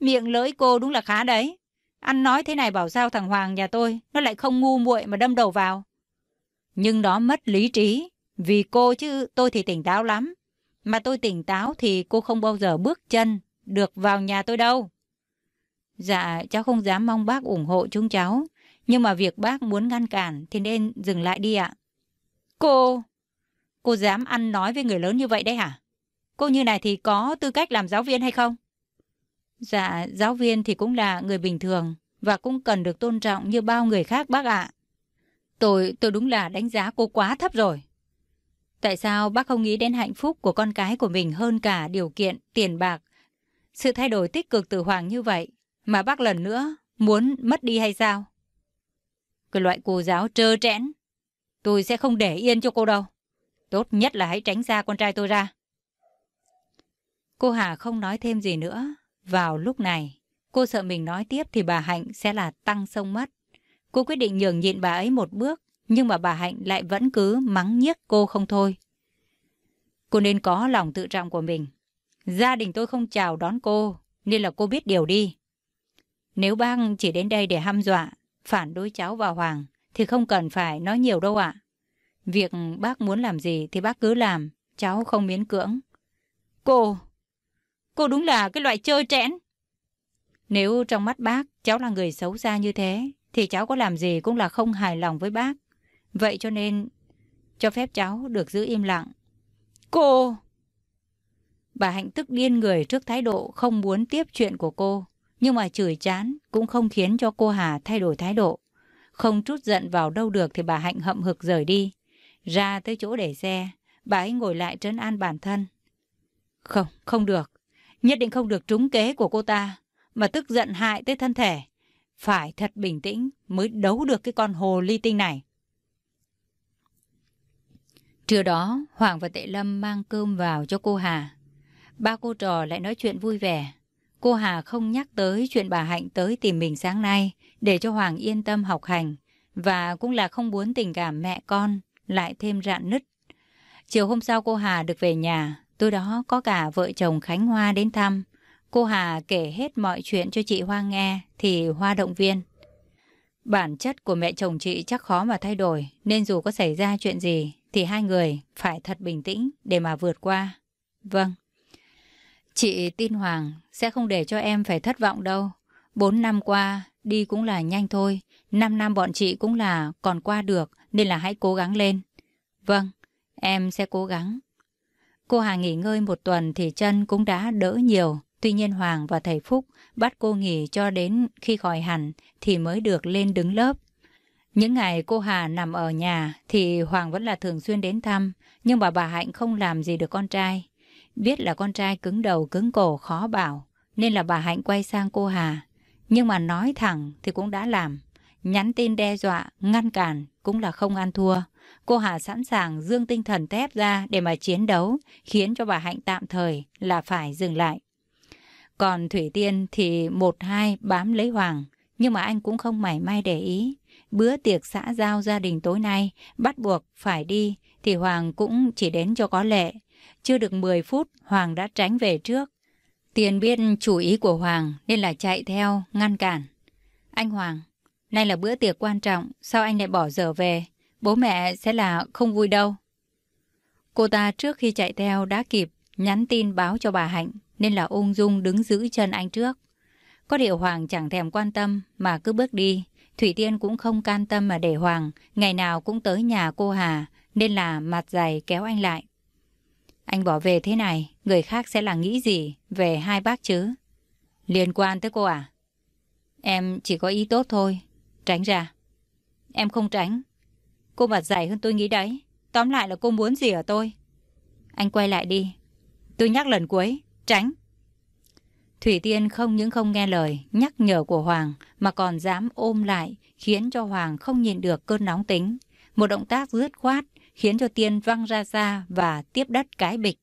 Miệng lưỡi cô đúng là khá đấy. Ăn nói thế này bảo sao thằng Hoàng nhà tôi, nó lại không ngu muội mà đâm đầu vào. Nhưng đó mất lý trí, vì cô chứ tôi thì tỉnh táo lắm. Mà tôi tỉnh táo thì cô không bao giờ bước chân được vào nhà tôi đâu. Dạ, cháu không dám mong bác ủng hộ chúng cháu. Nhưng mà việc bác muốn ngăn cản thì nên dừng lại đi ạ. Cô, cô dám ăn nói với người lớn như vậy đấy hả? Cô như này thì có tư cách làm giáo viên hay không? Dạ, giáo viên thì cũng là người bình thường và cũng cần được tôn trọng như bao người khác bác ạ. Tôi, tôi đúng là đánh giá cô quá thấp rồi. Tại sao bác không nghĩ đến hạnh phúc của con cái của mình hơn cả điều kiện, tiền bạc, sự thay đổi tích cực từ Hoàng như vậy mà bác lần nữa muốn mất đi hay sao? Cái loại cô giáo trơ trẽn, tôi sẽ không để yên cho cô đâu. Tốt nhất là hãy tránh xa con trai tôi ra. Cô Hà không nói thêm gì nữa. Vào lúc này, cô sợ mình nói tiếp thì bà Hạnh sẽ là tăng sông mất. Cô quyết định nhường nhịn bà ấy một bước, nhưng mà bà Hạnh lại vẫn cứ mắng nhiếc cô không thôi. Cô nên có lòng tự trọng của mình. Gia đình tôi không chào đón cô, nên là cô biết điều đi. Nếu bác chỉ đến đây để hăm dọa, phản đối cháu và Hoàng, thì không cần phải nói nhiều đâu ạ. Việc bác muốn làm gì thì bác cứ làm, cháu không miễn cưỡng. Cô, cô đúng là cái loại chơi trẽn. Nếu trong mắt bác, cháu là người xấu xa như thế, thì cháu có làm gì cũng là không hài lòng với bác. Vậy cho nên, cho phép cháu được giữ im lặng. Cô! Bà Hạnh tức điên người trước thái độ không muốn tiếp chuyện của cô. Nhưng mà chửi chán cũng không khiến cho cô Hà thay đổi thái độ. Không trút giận vào đâu được thì bà Hạnh hậm hực rời đi. Ra tới chỗ để xe, bà ấy ngồi lại trấn an bản thân. Không, không được. Nhất định không được trúng kế của cô ta, mà tức giận hại tới thân thể. Phải thật bình tĩnh mới đấu được cái con hồ ly tinh này. Trưa đó, Hoàng và Tệ Lâm mang cơm vào cho cô Hà. Ba cô trò lại nói chuyện vui vẻ. Cô Hà không nhắc tới chuyện bà Hạnh tới tìm mình sáng nay để cho Hoàng yên tâm học hành và cũng là không muốn tình cảm mẹ con lại thêm rạn nứt. Chiều hôm sau cô Hà được về nhà, tôi đó có cả vợ chồng Khánh Hoa đến thăm. Cô Hà kể hết mọi chuyện cho chị Hoa nghe thì Hoa động viên. Bản chất của mẹ chồng chị chắc khó mà thay đổi, nên dù có xảy ra chuyện gì thì hai người phải thật bình tĩnh để mà vượt qua. Vâng. Chị tin Hoàng sẽ không để cho em phải thất vọng đâu. Bốn năm qua, đi cũng là nhanh thôi. Năm năm bọn chị cũng là còn qua được, nên là hãy cố gắng lên. Vâng, em sẽ cố gắng. Cô Hà nghỉ ngơi một tuần thì chân cũng đã đỡ nhiều. Tuy nhiên Hoàng và thầy Phúc bắt cô nghỉ cho đến khi khỏi hẳn thì mới được lên đứng lớp. Những ngày cô Hà nằm ở nhà thì Hoàng vẫn là thường xuyên đến thăm, nhưng mà bà Hạnh không làm gì được con trai. Biết là con trai cứng đầu cứng cổ khó bảo, nên là bà Hạnh quay sang cô Hà. Nhưng mà nói thẳng thì cũng đã làm. Nhắn tin đe dọa, ngăn cản cũng là không ăn thua. Cô Hà sẵn sàng dương tinh thần thép ra để mà chiến đấu, khiến cho bà Hạnh tạm thời là phải dừng lại. Còn Thủy Tiên thì một hai bám lấy Hoàng, nhưng mà anh cũng không mảy may để ý. Bữa tiệc xã giao gia đình tối nay bắt buộc phải đi thì Hoàng cũng chỉ đến cho có lệ. Chưa được 10 phút Hoàng đã tránh về trước. Tiền biết chủ ý của Hoàng nên là chạy theo, ngăn cản. Anh Hoàng, nay là bữa tiệc quan trọng, sao anh lại bỏ giờ về? Bố mẹ sẽ là không vui đâu. Cô ta trước khi chạy theo đã kịp nhắn tin báo cho bà Hạnh nên là ung dung đứng giữ chân anh trước. Có điều Hoàng chẳng thèm quan tâm mà cứ bước đi. Thủy Tiên cũng không can tâm mà để Hoàng ngày nào cũng tới nhà cô Hà nên là mặt dày kéo anh lại. Anh bỏ về thế này, người khác sẽ là nghĩ gì về hai bác chứ? Liên quan tới cô à? Em chỉ có ý tốt thôi. Tránh ra. Em không tránh. Cô mặt dày hơn tôi nghĩ đấy. Tóm lại là cô muốn gì ở tôi? Anh quay lại đi. Tôi nhắc lần cuối. Tránh. Thủy Tiên không những không nghe lời nhắc nhở của Hoàng mà còn dám ôm lại khiến cho Hoàng không nhìn được cơn nóng tính. Một động tác dứt khoát khiến cho Tiên văng ra xa và tiếp đất cái bịch.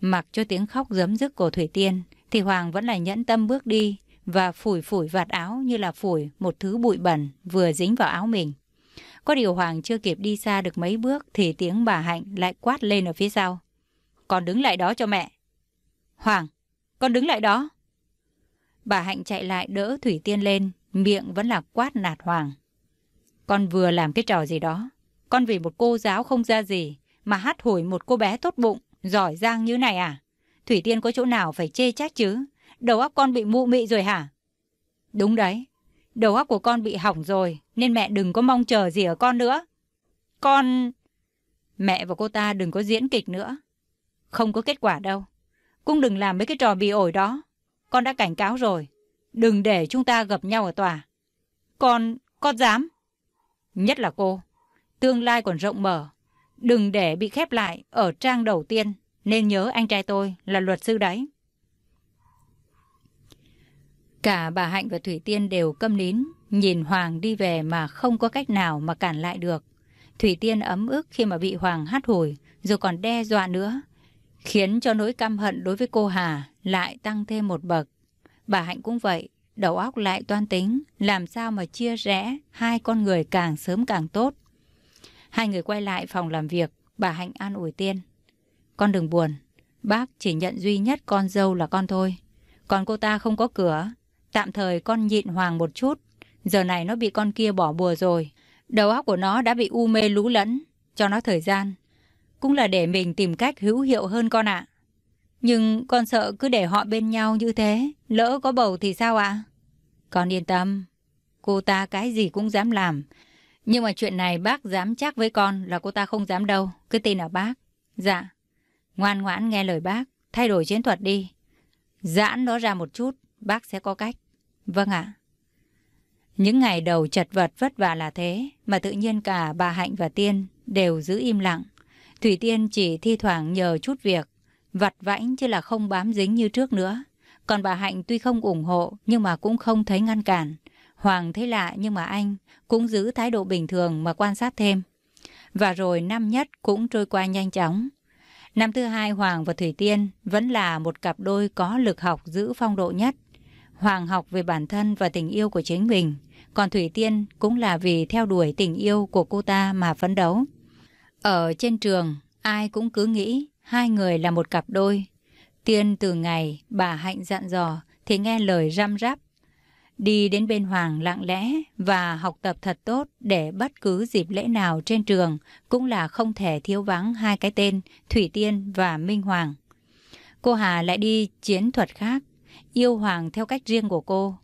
Mặc cho tiếng khóc giấm dứt của Thủy Tiên thì Hoàng vẫn là nhẫn tâm bước đi và phủi phủi vạt áo như là phủi một thứ bụi bẩn vừa dính vào áo mình. Có điều Hoàng chưa kịp đi xa được mấy bước thì tiếng bà Hạnh lại quát lên ở phía sau. Còn đứng lại đó cho mẹ. Hoàng, con đứng lại đó. Bà Hạnh chạy lại đỡ Thủy Tiên lên, miệng vẫn là quát nạt Hoàng. Con vừa làm cái trò gì đó. Con vì một cô giáo không ra gì mà hát hủi một cô bé tốt bụng, giỏi giang như này à? Thủy Tiên có chỗ nào phải chê trách chứ? Đầu óc con bị mụ mị rồi hả? Đúng đấy. Đầu óc của con bị hỏng rồi, nên mẹ đừng có mong chờ gì ở con nữa. Con... Mẹ và cô ta đừng có diễn kịch nữa. Không có kết quả đâu. Cũng đừng làm mấy cái trò bị ổi đó. Con đã cảnh cáo rồi. Đừng để chúng ta gặp nhau ở tòa. Con, con dám. Nhất là cô. Tương lai còn rộng mở. Đừng để bị khép lại ở trang đầu tiên. Nên nhớ anh trai tôi là luật sư đấy. Cả bà Hạnh và Thủy Tiên đều câm nín, nhìn Hoàng đi về mà không có cách nào mà cản lại được. Thủy Tiên ấm ức khi mà bị Hoàng hát hủi, rồi còn đe dọa nữa, khiến cho nỗi căm hận đối với cô Hà lại tăng thêm một bậc. Bà Hạnh cũng vậy, đầu óc lại toan tính, làm sao mà chia rẽ hai con người càng sớm càng tốt. Hai người quay lại phòng làm việc, bà Hạnh an ủi Tiên. Con đừng buồn, bác chỉ nhận duy nhất con dâu là con thôi. Còn cô ta không có cửa, tạm thời con nhịn Hoàng một chút. Giờ này nó bị con kia bỏ bùa rồi. Đầu óc của nó đã bị u mê lú lẫn, cho nó thời gian cũng là để mình tìm cách hữu hiệu hơn con ạ. Nhưng con sợ cứ để họ bên nhau như thế, lỡ có bầu thì sao ạ? Con yên tâm, cô ta cái gì cũng dám làm. Nhưng mà chuyện này bác dám chắc với con là cô ta không dám đâu, cứ tin ở bác. Dạ, ngoan ngoãn nghe lời bác, thay đổi chiến thuật đi. Giãn nó ra một chút, bác sẽ có cách. Vâng ạ. Những ngày đầu chật vật vất vả là thế, mà tự nhiên cả bà Hạnh và Tiên đều giữ im lặng. Thủy Tiên chỉ thi thoảng nhờ chút việc, vặt vãnh chứ là không bám dính như trước nữa. Còn bà Hạnh tuy không ủng hộ nhưng mà cũng không thấy ngăn cản. Hoàng thấy lạ nhưng mà anh cũng giữ thái độ bình thường mà quan sát thêm. Và rồi năm nhất cũng trôi qua nhanh chóng. Năm thứ hai Hoàng và Thủy Tiên vẫn là một cặp đôi có lực học giữ phong độ nhất. Hoàng học về bản thân và tình yêu của chính mình, còn Thủy Tiên cũng là vì theo đuổi tình yêu của cô ta mà phấn đấu. Ở trên trường, ai cũng cứ nghĩ hai người là một cặp đôi. Tiên từ ngày bà Hạnh dặn dò thì nghe lời răm rắp. Đi đến bên Hoàng lặng lẽ và học tập thật tốt để bất cứ dịp lễ nào trên trường cũng là không thể thiếu vắng hai cái tên Thủy Tiên và Minh Hoàng. Cô Hà lại đi chiến thuật khác, yêu Hoàng theo cách riêng của cô.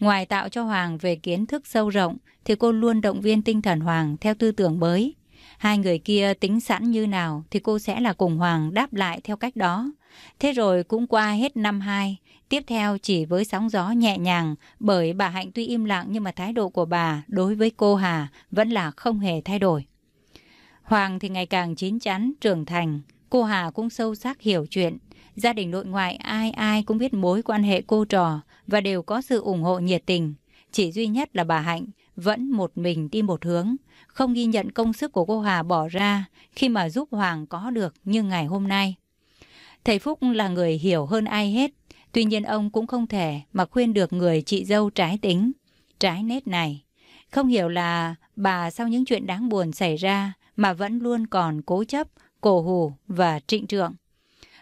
Ngoài tạo cho Hoàng về kiến thức sâu rộng thì cô luôn động viên tinh thần Hoàng theo tư tưởng mới. Hai người kia tính sẵn như nào thì cô sẽ là cùng Hoàng đáp lại theo cách đó. Thế rồi cũng qua hết năm 2, tiếp theo chỉ với sóng gió nhẹ nhàng bởi bà Hạnh tuy im lặng nhưng mà thái độ của bà đối với cô Hà vẫn là không hề thay đổi. Hoàng thì ngày càng chín chắn, trưởng thành, cô Hà cũng sâu sắc hiểu chuyện. Gia đình nội ngoại ai ai cũng biết mối quan hệ cô trò và đều có sự ủng hộ nhiệt tình. Chỉ duy nhất là bà Hạnh vẫn một mình đi một hướng, không ghi nhận công sức của cô Hà bỏ ra khi mà giúp Hoàng có được như ngày hôm nay. Thầy Phúc là người hiểu hơn ai hết, tuy nhiên ông cũng không thể mà khuyên được người chị dâu trái tính, trái nết này. Không hiểu là bà sau những chuyện đáng buồn xảy ra mà vẫn luôn còn cố chấp, cổ hù và trịnh trượng.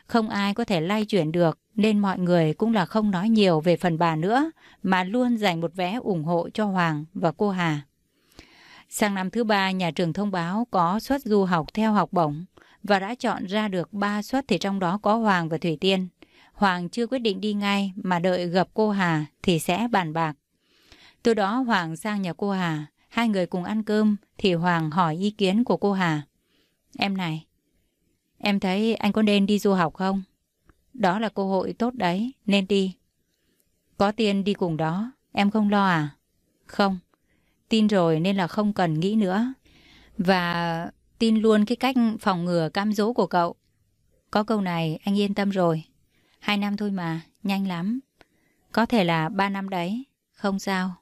Không ai có thể lay chuyển được nên mọi người cũng là không nói nhiều về phần bà nữa mà luôn dành một vé ủng hộ cho Hoàng và cô Hà. Sang năm thứ ba, nhà trường thông báo có suất du học theo học bổng và đã chọn ra được 3 suất thì trong đó có Hoàng và Thủy Tiên. Hoàng chưa quyết định đi ngay mà đợi gặp cô Hà thì sẽ bàn bạc. Từ đó Hoàng sang nhà cô Hà, hai người cùng ăn cơm thì Hoàng hỏi ý kiến của cô Hà. Em này, em thấy anh có nên đi du học không? Đó là cơ hội tốt đấy, nên đi. Có tiền đi cùng đó, em không lo à? Không, tin rồi nên là không cần nghĩ nữa. Và tin luôn cái cách phòng ngừa cam dỗ của cậu. Có câu này anh yên tâm rồi. Hai năm thôi mà, nhanh lắm. Có thể là ba năm đấy, không sao.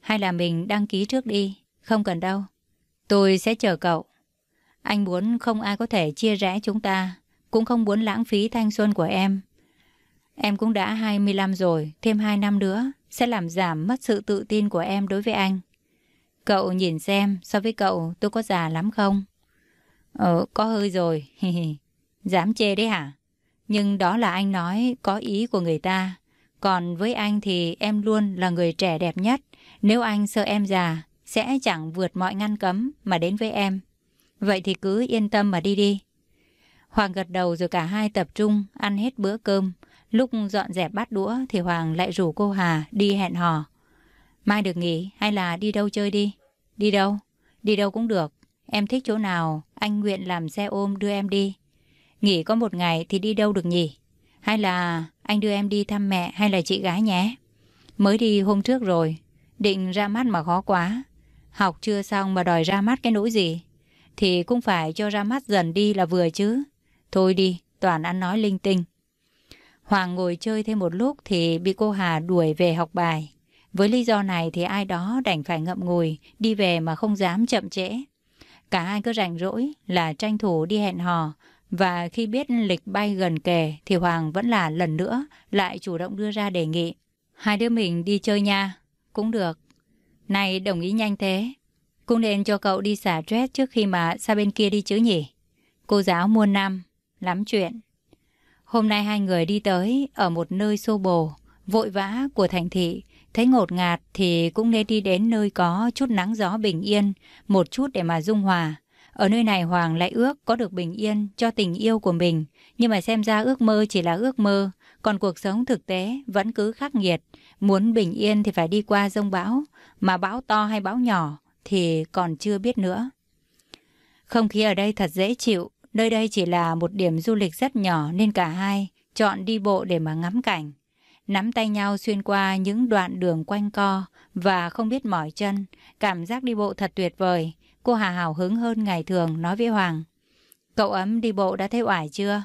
Hay là mình đăng ký trước đi, không cần đâu. Tôi sẽ chờ cậu. Anh muốn không ai có thể chia rẽ chúng ta, cũng không muốn lãng phí thanh xuân của em. Em cũng đã 25 rồi, thêm 2 năm nữa sẽ làm giảm mất sự tự tin của em đối với anh. Cậu nhìn xem, so với cậu tôi có già lắm không? Ờ, có hơi rồi. Dám chê đấy hả? Nhưng đó là anh nói có ý của người ta. Còn với anh thì em luôn là người trẻ đẹp nhất. Nếu anh sợ em già, sẽ chẳng vượt mọi ngăn cấm mà đến với em. Vậy thì cứ yên tâm mà đi đi. Hoàng gật đầu rồi cả hai tập trung ăn hết bữa cơm. Lúc dọn dẹp bát đũa thì Hoàng lại rủ cô Hà đi hẹn hò. Mai được nghỉ hay là đi đâu chơi đi? Đi đâu? Đi đâu cũng được. Em thích chỗ nào, anh nguyện làm xe ôm đưa em đi. Nghỉ có một ngày thì đi đâu được nhỉ? Hay là anh đưa em đi thăm mẹ hay là chị gái nhé? Mới đi hôm trước rồi, định ra mắt mà khó quá. Học chưa xong mà đòi ra mắt cái nỗi gì? Thì cũng phải cho ra mắt dần đi là vừa chứ. Thôi đi, toàn ăn nói linh tinh. Hoàng ngồi chơi thêm một lúc thì bị cô Hà đuổi về học bài. Với lý do này thì ai đó đành phải ngậm ngùi, đi về mà không dám chậm trễ. Cả hai cứ rảnh rỗi là tranh thủ đi hẹn hò, và khi biết lịch bay gần kề thì Hoàng vẫn là lần nữa lại chủ động đưa ra đề nghị. Hai đứa mình đi chơi nha. Cũng được. Này đồng ý nhanh thế. Cũng nên cho cậu đi xả stress trước khi mà sang bên kia đi chứ nhỉ? Cô giáo muôn năm, lắm chuyện. Hôm nay hai người đi tới ở một nơi xô bồ, vội vã của thành thị. Thấy ngột ngạt thì cũng nên đi đến nơi có chút nắng gió bình yên, một chút để mà dung hòa. Ở nơi này Hoàng lại ước có được bình yên cho tình yêu của mình, nhưng mà xem ra ước mơ chỉ là ước mơ, còn cuộc sống thực tế vẫn cứ khắc nghiệt. Muốn bình yên thì phải đi qua rông bão, mà bão to hay bão nhỏ thì còn chưa biết nữa. Không khí ở đây thật dễ chịu, nơi đây chỉ là một điểm du lịch rất nhỏ nên cả hai chọn đi bộ để mà ngắm cảnh. Nắm tay nhau xuyên qua những đoạn đường quanh co và không biết mỏi chân, cảm giác đi bộ thật tuyệt vời. Cô Hà hào hứng hơn ngày thường nói với Hoàng. Cậu ấm đi bộ đã thấy oải chưa?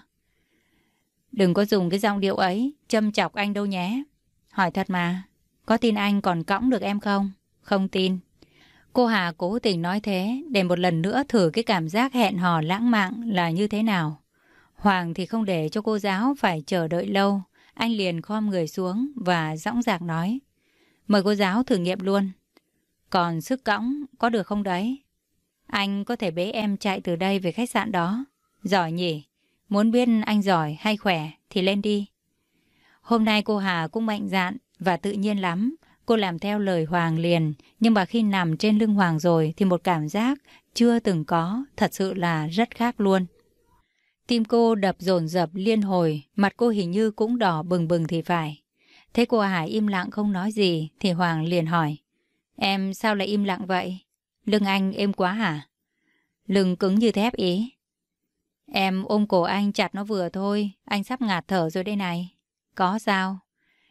Đừng có dùng cái giọng điệu ấy, châm chọc anh đâu nhé. Hỏi thật mà, có tin anh còn cõng được em không? Không tin. Cô Hà cố tình nói thế, để một lần nữa thử cái cảm giác hẹn hò lãng mạn là như thế nào. Hoàng thì không để cho cô giáo phải chờ đợi lâu. Anh liền khom người xuống và dõng dạc nói. Mời cô giáo thử nghiệm luôn. Còn sức cõng có được không đấy? Anh có thể bế em chạy từ đây về khách sạn đó. Giỏi nhỉ? Muốn biết anh giỏi hay khỏe thì lên đi. Hôm nay cô Hà cũng mạnh dạn và tự nhiên lắm. Cô làm theo lời Hoàng liền, nhưng mà khi nằm trên lưng Hoàng rồi thì một cảm giác chưa từng có, thật sự là rất khác luôn. Tim cô đập dồn dập liên hồi, mặt cô hình như cũng đỏ bừng bừng thì phải. Thế cô Hải im lặng không nói gì thì Hoàng liền hỏi. Em sao lại im lặng vậy? Lưng anh êm quá hả? Lưng cứng như thép ý. Em ôm cổ anh chặt nó vừa thôi, anh sắp ngạt thở rồi đây này. Có sao?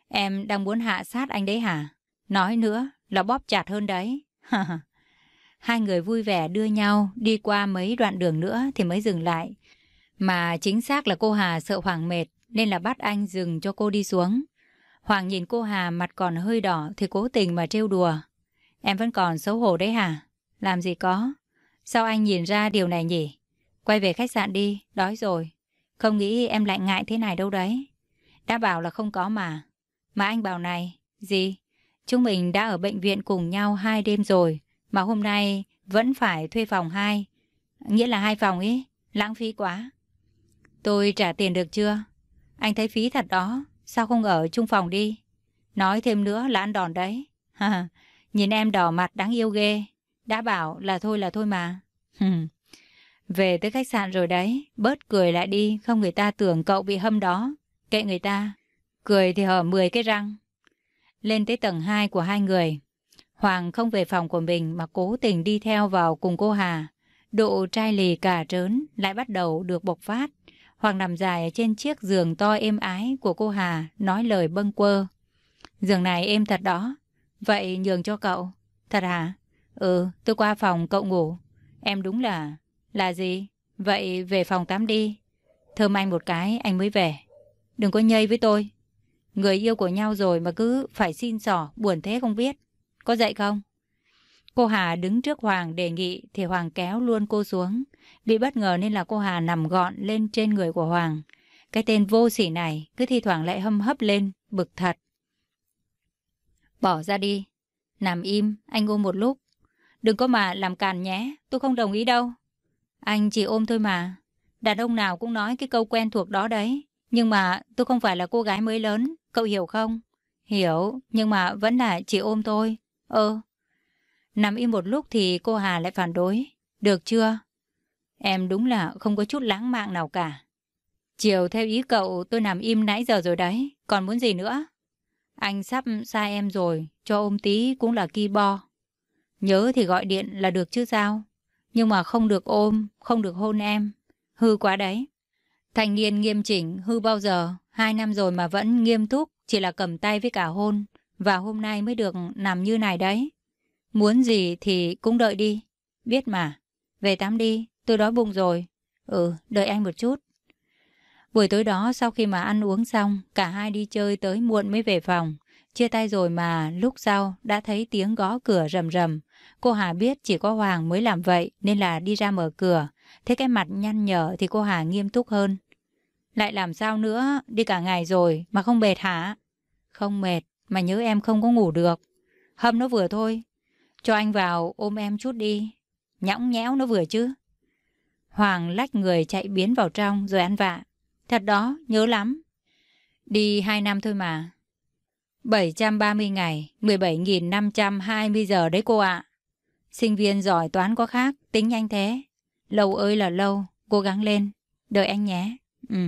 Em đang muốn hạ sát anh đấy hả? Nói nữa là bóp chặt hơn đấy. Hai người vui vẻ đưa nhau đi qua mấy đoạn đường nữa thì mới dừng lại. Mà chính xác là cô Hà sợ Hoàng mệt nên là bắt anh dừng cho cô đi xuống. Hoàng nhìn cô Hà mặt còn hơi đỏ thì cố tình mà trêu đùa. Em vẫn còn xấu hổ đấy hả? Làm gì có? Sao anh nhìn ra điều này nhỉ? Quay về khách sạn đi, đói rồi. Không nghĩ em lại ngại thế này đâu đấy. Đã bảo là không có mà. Mà anh bảo này, gì? Chúng mình đã ở bệnh viện cùng nhau hai đêm rồi, mà hôm nay vẫn phải thuê phòng hai. Nghĩa là hai phòng ý, lãng phí quá. Tôi trả tiền được chưa? Anh thấy phí thật đó, sao không ở chung phòng đi? Nói thêm nữa là ăn đòn đấy. Nhìn em đỏ mặt đáng yêu ghê. Đã bảo là thôi là thôi mà. Về tới khách sạn rồi đấy, bớt cười lại đi, không người ta tưởng cậu bị hâm đó. Kệ người ta, cười thì hở 10 cái răng. Lên tới tầng 2 của hai người, Hoàng không về phòng của mình mà cố tình đi theo vào cùng cô Hà. Độ trai lì cả trớn lại bắt đầu được bộc phát. Hoàng nằm dài trên chiếc giường to êm ái của cô Hà, nói lời bâng quơ. Giường này êm thật đó. Vậy nhường cho cậu. Thật hả? Ừ, tôi qua phòng cậu ngủ. Em đúng là... Là gì? Vậy về phòng tắm đi. Thơm anh một cái, anh mới về. Đừng có nhây với tôi. Người yêu của nhau rồi mà cứ phải xin sỏ, buồn thế không biết. Có dậy không? Cô Hà đứng trước Hoàng đề nghị thì Hoàng kéo luôn cô xuống. Bị bất ngờ nên là cô Hà nằm gọn lên trên người của Hoàng. Cái tên vô sỉ này cứ thi thoảng lại hâm hấp lên, bực thật. Bỏ ra đi. Nằm im, anh ôm một lúc. Đừng có mà làm càn nhé, tôi không đồng ý đâu. Anh chỉ ôm thôi mà. Đàn ông nào cũng nói cái câu quen thuộc đó đấy. Nhưng mà tôi không phải là cô gái mới lớn, cậu hiểu không? Hiểu, nhưng mà vẫn là chị ôm tôi. Ơ. Nằm im một lúc thì cô Hà lại phản đối. Được chưa? Em đúng là không có chút lãng mạn nào cả. Chiều theo ý cậu tôi nằm im nãy giờ rồi đấy. Còn muốn gì nữa? Anh sắp sai em rồi, cho ôm tí cũng là ki bo. Nhớ thì gọi điện là được chứ sao? Nhưng mà không được ôm, không được hôn em. Hư quá đấy. Thành niên nghiêm chỉnh, hư bao giờ? Hai năm rồi mà vẫn nghiêm túc, chỉ là cầm tay với cả hôn. Và hôm nay mới được nằm như này đấy. Muốn gì thì cũng đợi đi. Biết mà. Về tắm đi, tôi đói bụng rồi. Ừ, đợi anh một chút. Buổi tối đó sau khi mà ăn uống xong, cả hai đi chơi tới muộn mới về phòng. Chia tay rồi mà lúc sau đã thấy tiếng gõ cửa rầm rầm. Cô Hà biết chỉ có Hoàng mới làm vậy nên là đi ra mở cửa. Thế cái mặt nhăn nhở thì cô Hà nghiêm túc hơn. Lại làm sao nữa, đi cả ngày rồi mà không mệt hả? Không mệt, mà nhớ em không có ngủ được. Hâm nó vừa thôi. Cho anh vào ôm em chút đi. Nhõng nhẽo nó vừa chứ. Hoàng lách người chạy biến vào trong rồi ăn vạ. Thật đó, nhớ lắm. Đi hai năm thôi mà. 730 ngày, 17.520 giờ đấy cô ạ. Sinh viên giỏi toán có khác, tính nhanh thế. Lâu ơi là lâu, cố gắng lên. Đợi anh nhé. Ừ.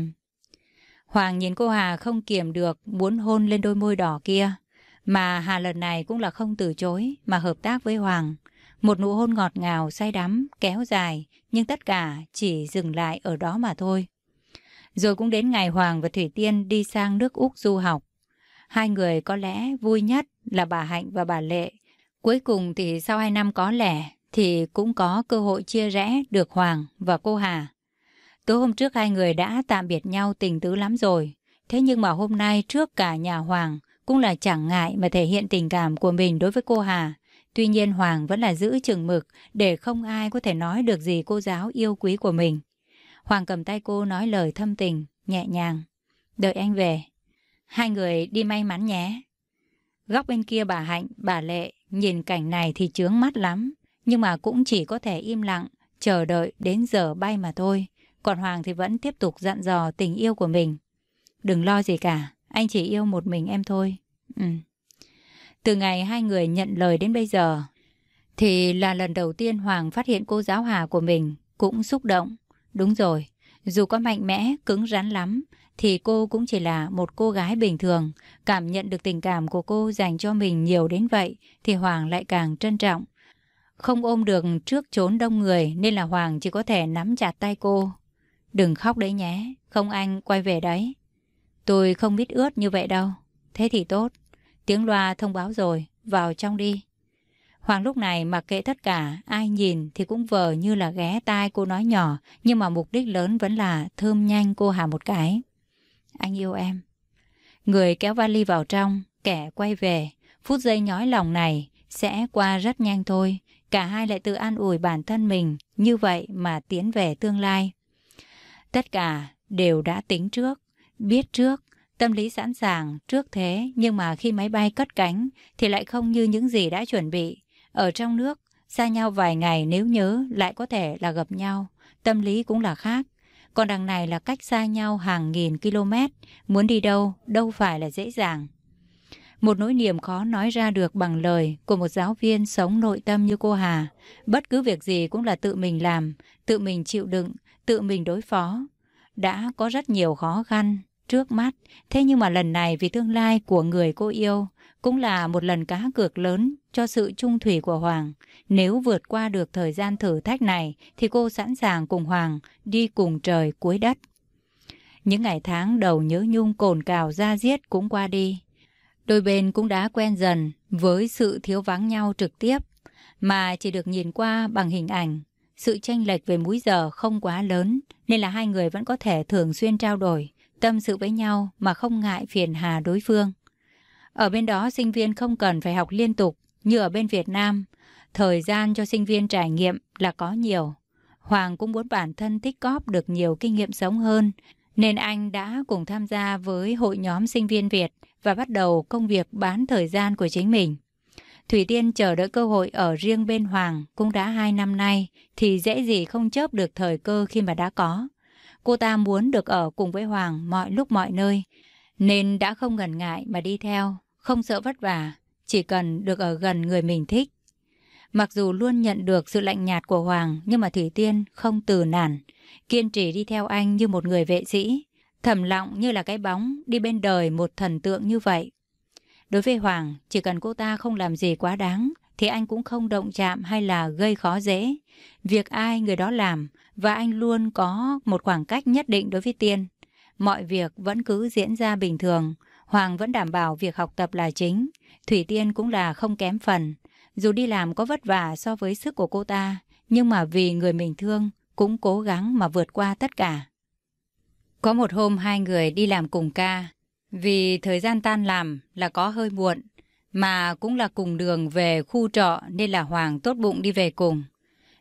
Hoàng nhìn cô Hà không kiềm được, muốn hôn lên đôi môi đỏ kia. Mà Hà lần này cũng là không từ chối, mà hợp tác với Hoàng. Một nụ hôn ngọt ngào, say đắm, kéo dài, nhưng tất cả chỉ dừng lại ở đó mà thôi. Rồi cũng đến ngày Hoàng và Thủy Tiên đi sang nước Úc du học. Hai người có lẽ vui nhất là bà Hạnh và bà Lệ. Cuối cùng thì sau hai năm có lẽ thì cũng có cơ hội chia rẽ được Hoàng và cô Hà. Tối hôm trước hai người đã tạm biệt nhau tình tứ lắm rồi. Thế nhưng mà hôm nay trước cả nhà Hoàng cũng là chẳng ngại mà thể hiện tình cảm của mình đối với cô Hà. Tuy nhiên Hoàng vẫn là giữ chừng mực để không ai có thể nói được gì cô giáo yêu quý của mình. Hoàng cầm tay cô nói lời thâm tình, nhẹ nhàng. Đợi anh về. Hai người đi may mắn nhé. Góc bên kia bà Hạnh, bà Lệ nhìn cảnh này thì chướng mắt lắm. Nhưng mà cũng chỉ có thể im lặng, chờ đợi đến giờ bay mà thôi. Còn Hoàng thì vẫn tiếp tục dặn dò tình yêu của mình. Đừng lo gì cả, anh chỉ yêu một mình em thôi. Ừ. Từ ngày hai người nhận lời đến bây giờ, thì là lần đầu tiên Hoàng phát hiện cô giáo Hà của mình cũng xúc động. Đúng rồi, dù có mạnh mẽ, cứng rắn lắm, thì cô cũng chỉ là một cô gái bình thường. Cảm nhận được tình cảm của cô dành cho mình nhiều đến vậy, thì Hoàng lại càng trân trọng. Không ôm được trước trốn đông người nên là Hoàng chỉ có thể nắm chặt tay cô. Đừng khóc đấy nhé, không anh quay về đấy. Tôi không biết ướt như vậy đâu. Thế thì tốt. Tiếng loa thông báo rồi, vào trong đi. Hoàng lúc này mặc kệ tất cả, ai nhìn thì cũng vờ như là ghé tai cô nói nhỏ, nhưng mà mục đích lớn vẫn là thơm nhanh cô Hà một cái. Anh yêu em. Người kéo vali vào trong, kẻ quay về. Phút giây nhói lòng này sẽ qua rất nhanh thôi. Cả hai lại tự an ủi bản thân mình, như vậy mà tiến về tương lai. Tất cả đều đã tính trước, biết trước, tâm lý sẵn sàng trước thế, nhưng mà khi máy bay cất cánh thì lại không như những gì đã chuẩn bị. Ở trong nước, xa nhau vài ngày nếu nhớ lại có thể là gặp nhau, tâm lý cũng là khác. Còn đằng này là cách xa nhau hàng nghìn km, muốn đi đâu, đâu phải là dễ dàng. Một nỗi niềm khó nói ra được bằng lời của một giáo viên sống nội tâm như cô Hà. Bất cứ việc gì cũng là tự mình làm, tự mình chịu đựng, tự mình đối phó. Đã có rất nhiều khó khăn trước mắt, thế nhưng mà lần này vì tương lai của người cô yêu, cũng là một lần cá cược lớn cho sự trung thủy của Hoàng. Nếu vượt qua được thời gian thử thách này thì cô sẵn sàng cùng Hoàng đi cùng trời cuối đất. Những ngày tháng đầu nhớ nhung cồn cào ra giết cũng qua đi. Đôi bên cũng đã quen dần với sự thiếu vắng nhau trực tiếp mà chỉ được nhìn qua bằng hình ảnh. Sự tranh lệch về múi giờ không quá lớn nên là hai người vẫn có thể thường xuyên trao đổi, tâm sự với nhau mà không ngại phiền hà đối phương. Ở bên đó sinh viên không cần phải học liên tục như ở bên Việt Nam. Thời gian cho sinh viên trải nghiệm là có nhiều. Hoàng cũng muốn bản thân tích góp được nhiều kinh nghiệm sống hơn, nên anh đã cùng tham gia với hội nhóm sinh viên Việt và bắt đầu công việc bán thời gian của chính mình. Thủy Tiên chờ đợi cơ hội ở riêng bên Hoàng cũng đã hai năm nay thì dễ gì không chớp được thời cơ khi mà đã có. Cô ta muốn được ở cùng với Hoàng mọi lúc mọi nơi nên đã không ngần ngại mà đi theo không sợ vất vả, chỉ cần được ở gần người mình thích. Mặc dù luôn nhận được sự lạnh nhạt của Hoàng, nhưng mà Thủy Tiên không từ nản, kiên trì đi theo anh như một người vệ sĩ, thầm lặng như là cái bóng đi bên đời một thần tượng như vậy. Đối với Hoàng, chỉ cần cô ta không làm gì quá đáng, thì anh cũng không động chạm hay là gây khó dễ. Việc ai người đó làm, và anh luôn có một khoảng cách nhất định đối với Tiên. Mọi việc vẫn cứ diễn ra bình thường, Hoàng vẫn đảm bảo việc học tập là chính. Thủy Tiên cũng là không kém phần. Dù đi làm có vất vả so với sức của cô ta, nhưng mà vì người mình thương, cũng cố gắng mà vượt qua tất cả. Có một hôm hai người đi làm cùng ca. Vì thời gian tan làm là có hơi muộn, mà cũng là cùng đường về khu trọ nên là Hoàng tốt bụng đi về cùng.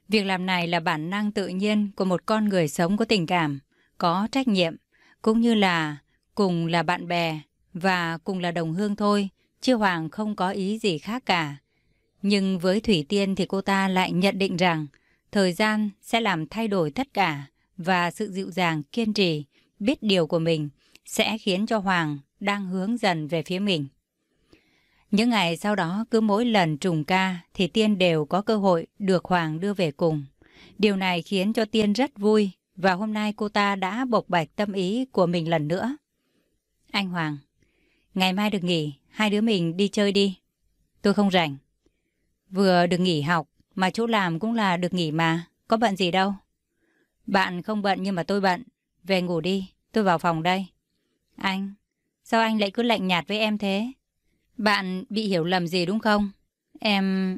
Việc làm này là bản năng tự nhiên của một con người sống có tình cảm, có trách nhiệm, cũng như là cùng là bạn bè, và cùng là đồng hương thôi, chứ Hoàng không có ý gì khác cả. Nhưng với Thủy Tiên thì cô ta lại nhận định rằng thời gian sẽ làm thay đổi tất cả và sự dịu dàng, kiên trì, biết điều của mình sẽ khiến cho Hoàng đang hướng dần về phía mình. Những ngày sau đó cứ mỗi lần trùng ca thì Tiên đều có cơ hội được Hoàng đưa về cùng. Điều này khiến cho Tiên rất vui và hôm nay cô ta đã bộc bạch tâm ý của mình lần nữa. Anh Hoàng, Ngày mai được nghỉ, hai đứa mình đi chơi đi. Tôi không rảnh. Vừa được nghỉ học, mà chỗ làm cũng là được nghỉ mà, có bận gì đâu. Bạn không bận nhưng mà tôi bận. Về ngủ đi, tôi vào phòng đây. Anh, sao anh lại cứ lạnh nhạt với em thế? Bạn bị hiểu lầm gì đúng không? Em...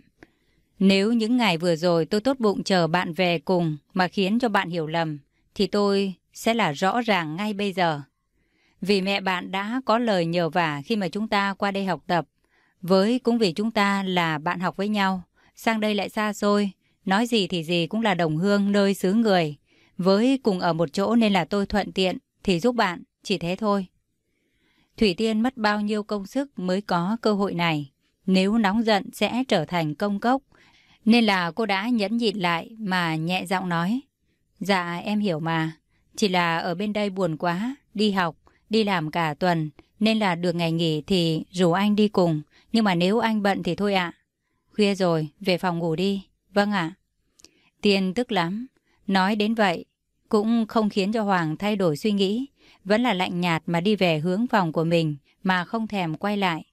Nếu những ngày vừa rồi tôi tốt bụng chờ bạn về cùng mà khiến cho bạn hiểu lầm, thì tôi sẽ là rõ ràng ngay bây giờ. Vì mẹ bạn đã có lời nhờ vả khi mà chúng ta qua đây học tập. Với cũng vì chúng ta là bạn học với nhau. Sang đây lại xa xôi. Nói gì thì gì cũng là đồng hương nơi xứ người. Với cùng ở một chỗ nên là tôi thuận tiện thì giúp bạn, chỉ thế thôi. Thủy Tiên mất bao nhiêu công sức mới có cơ hội này. Nếu nóng giận sẽ trở thành công cốc. Nên là cô đã nhẫn nhịn lại mà nhẹ giọng nói. Dạ em hiểu mà. Chỉ là ở bên đây buồn quá, đi học, đi làm cả tuần. Nên là được ngày nghỉ thì rủ anh đi cùng. Nhưng mà nếu anh bận thì thôi ạ. Khuya rồi, về phòng ngủ đi. Vâng ạ. Tiên tức lắm. Nói đến vậy, cũng không khiến cho Hoàng thay đổi suy nghĩ. Vẫn là lạnh nhạt mà đi về hướng phòng của mình mà không thèm quay lại.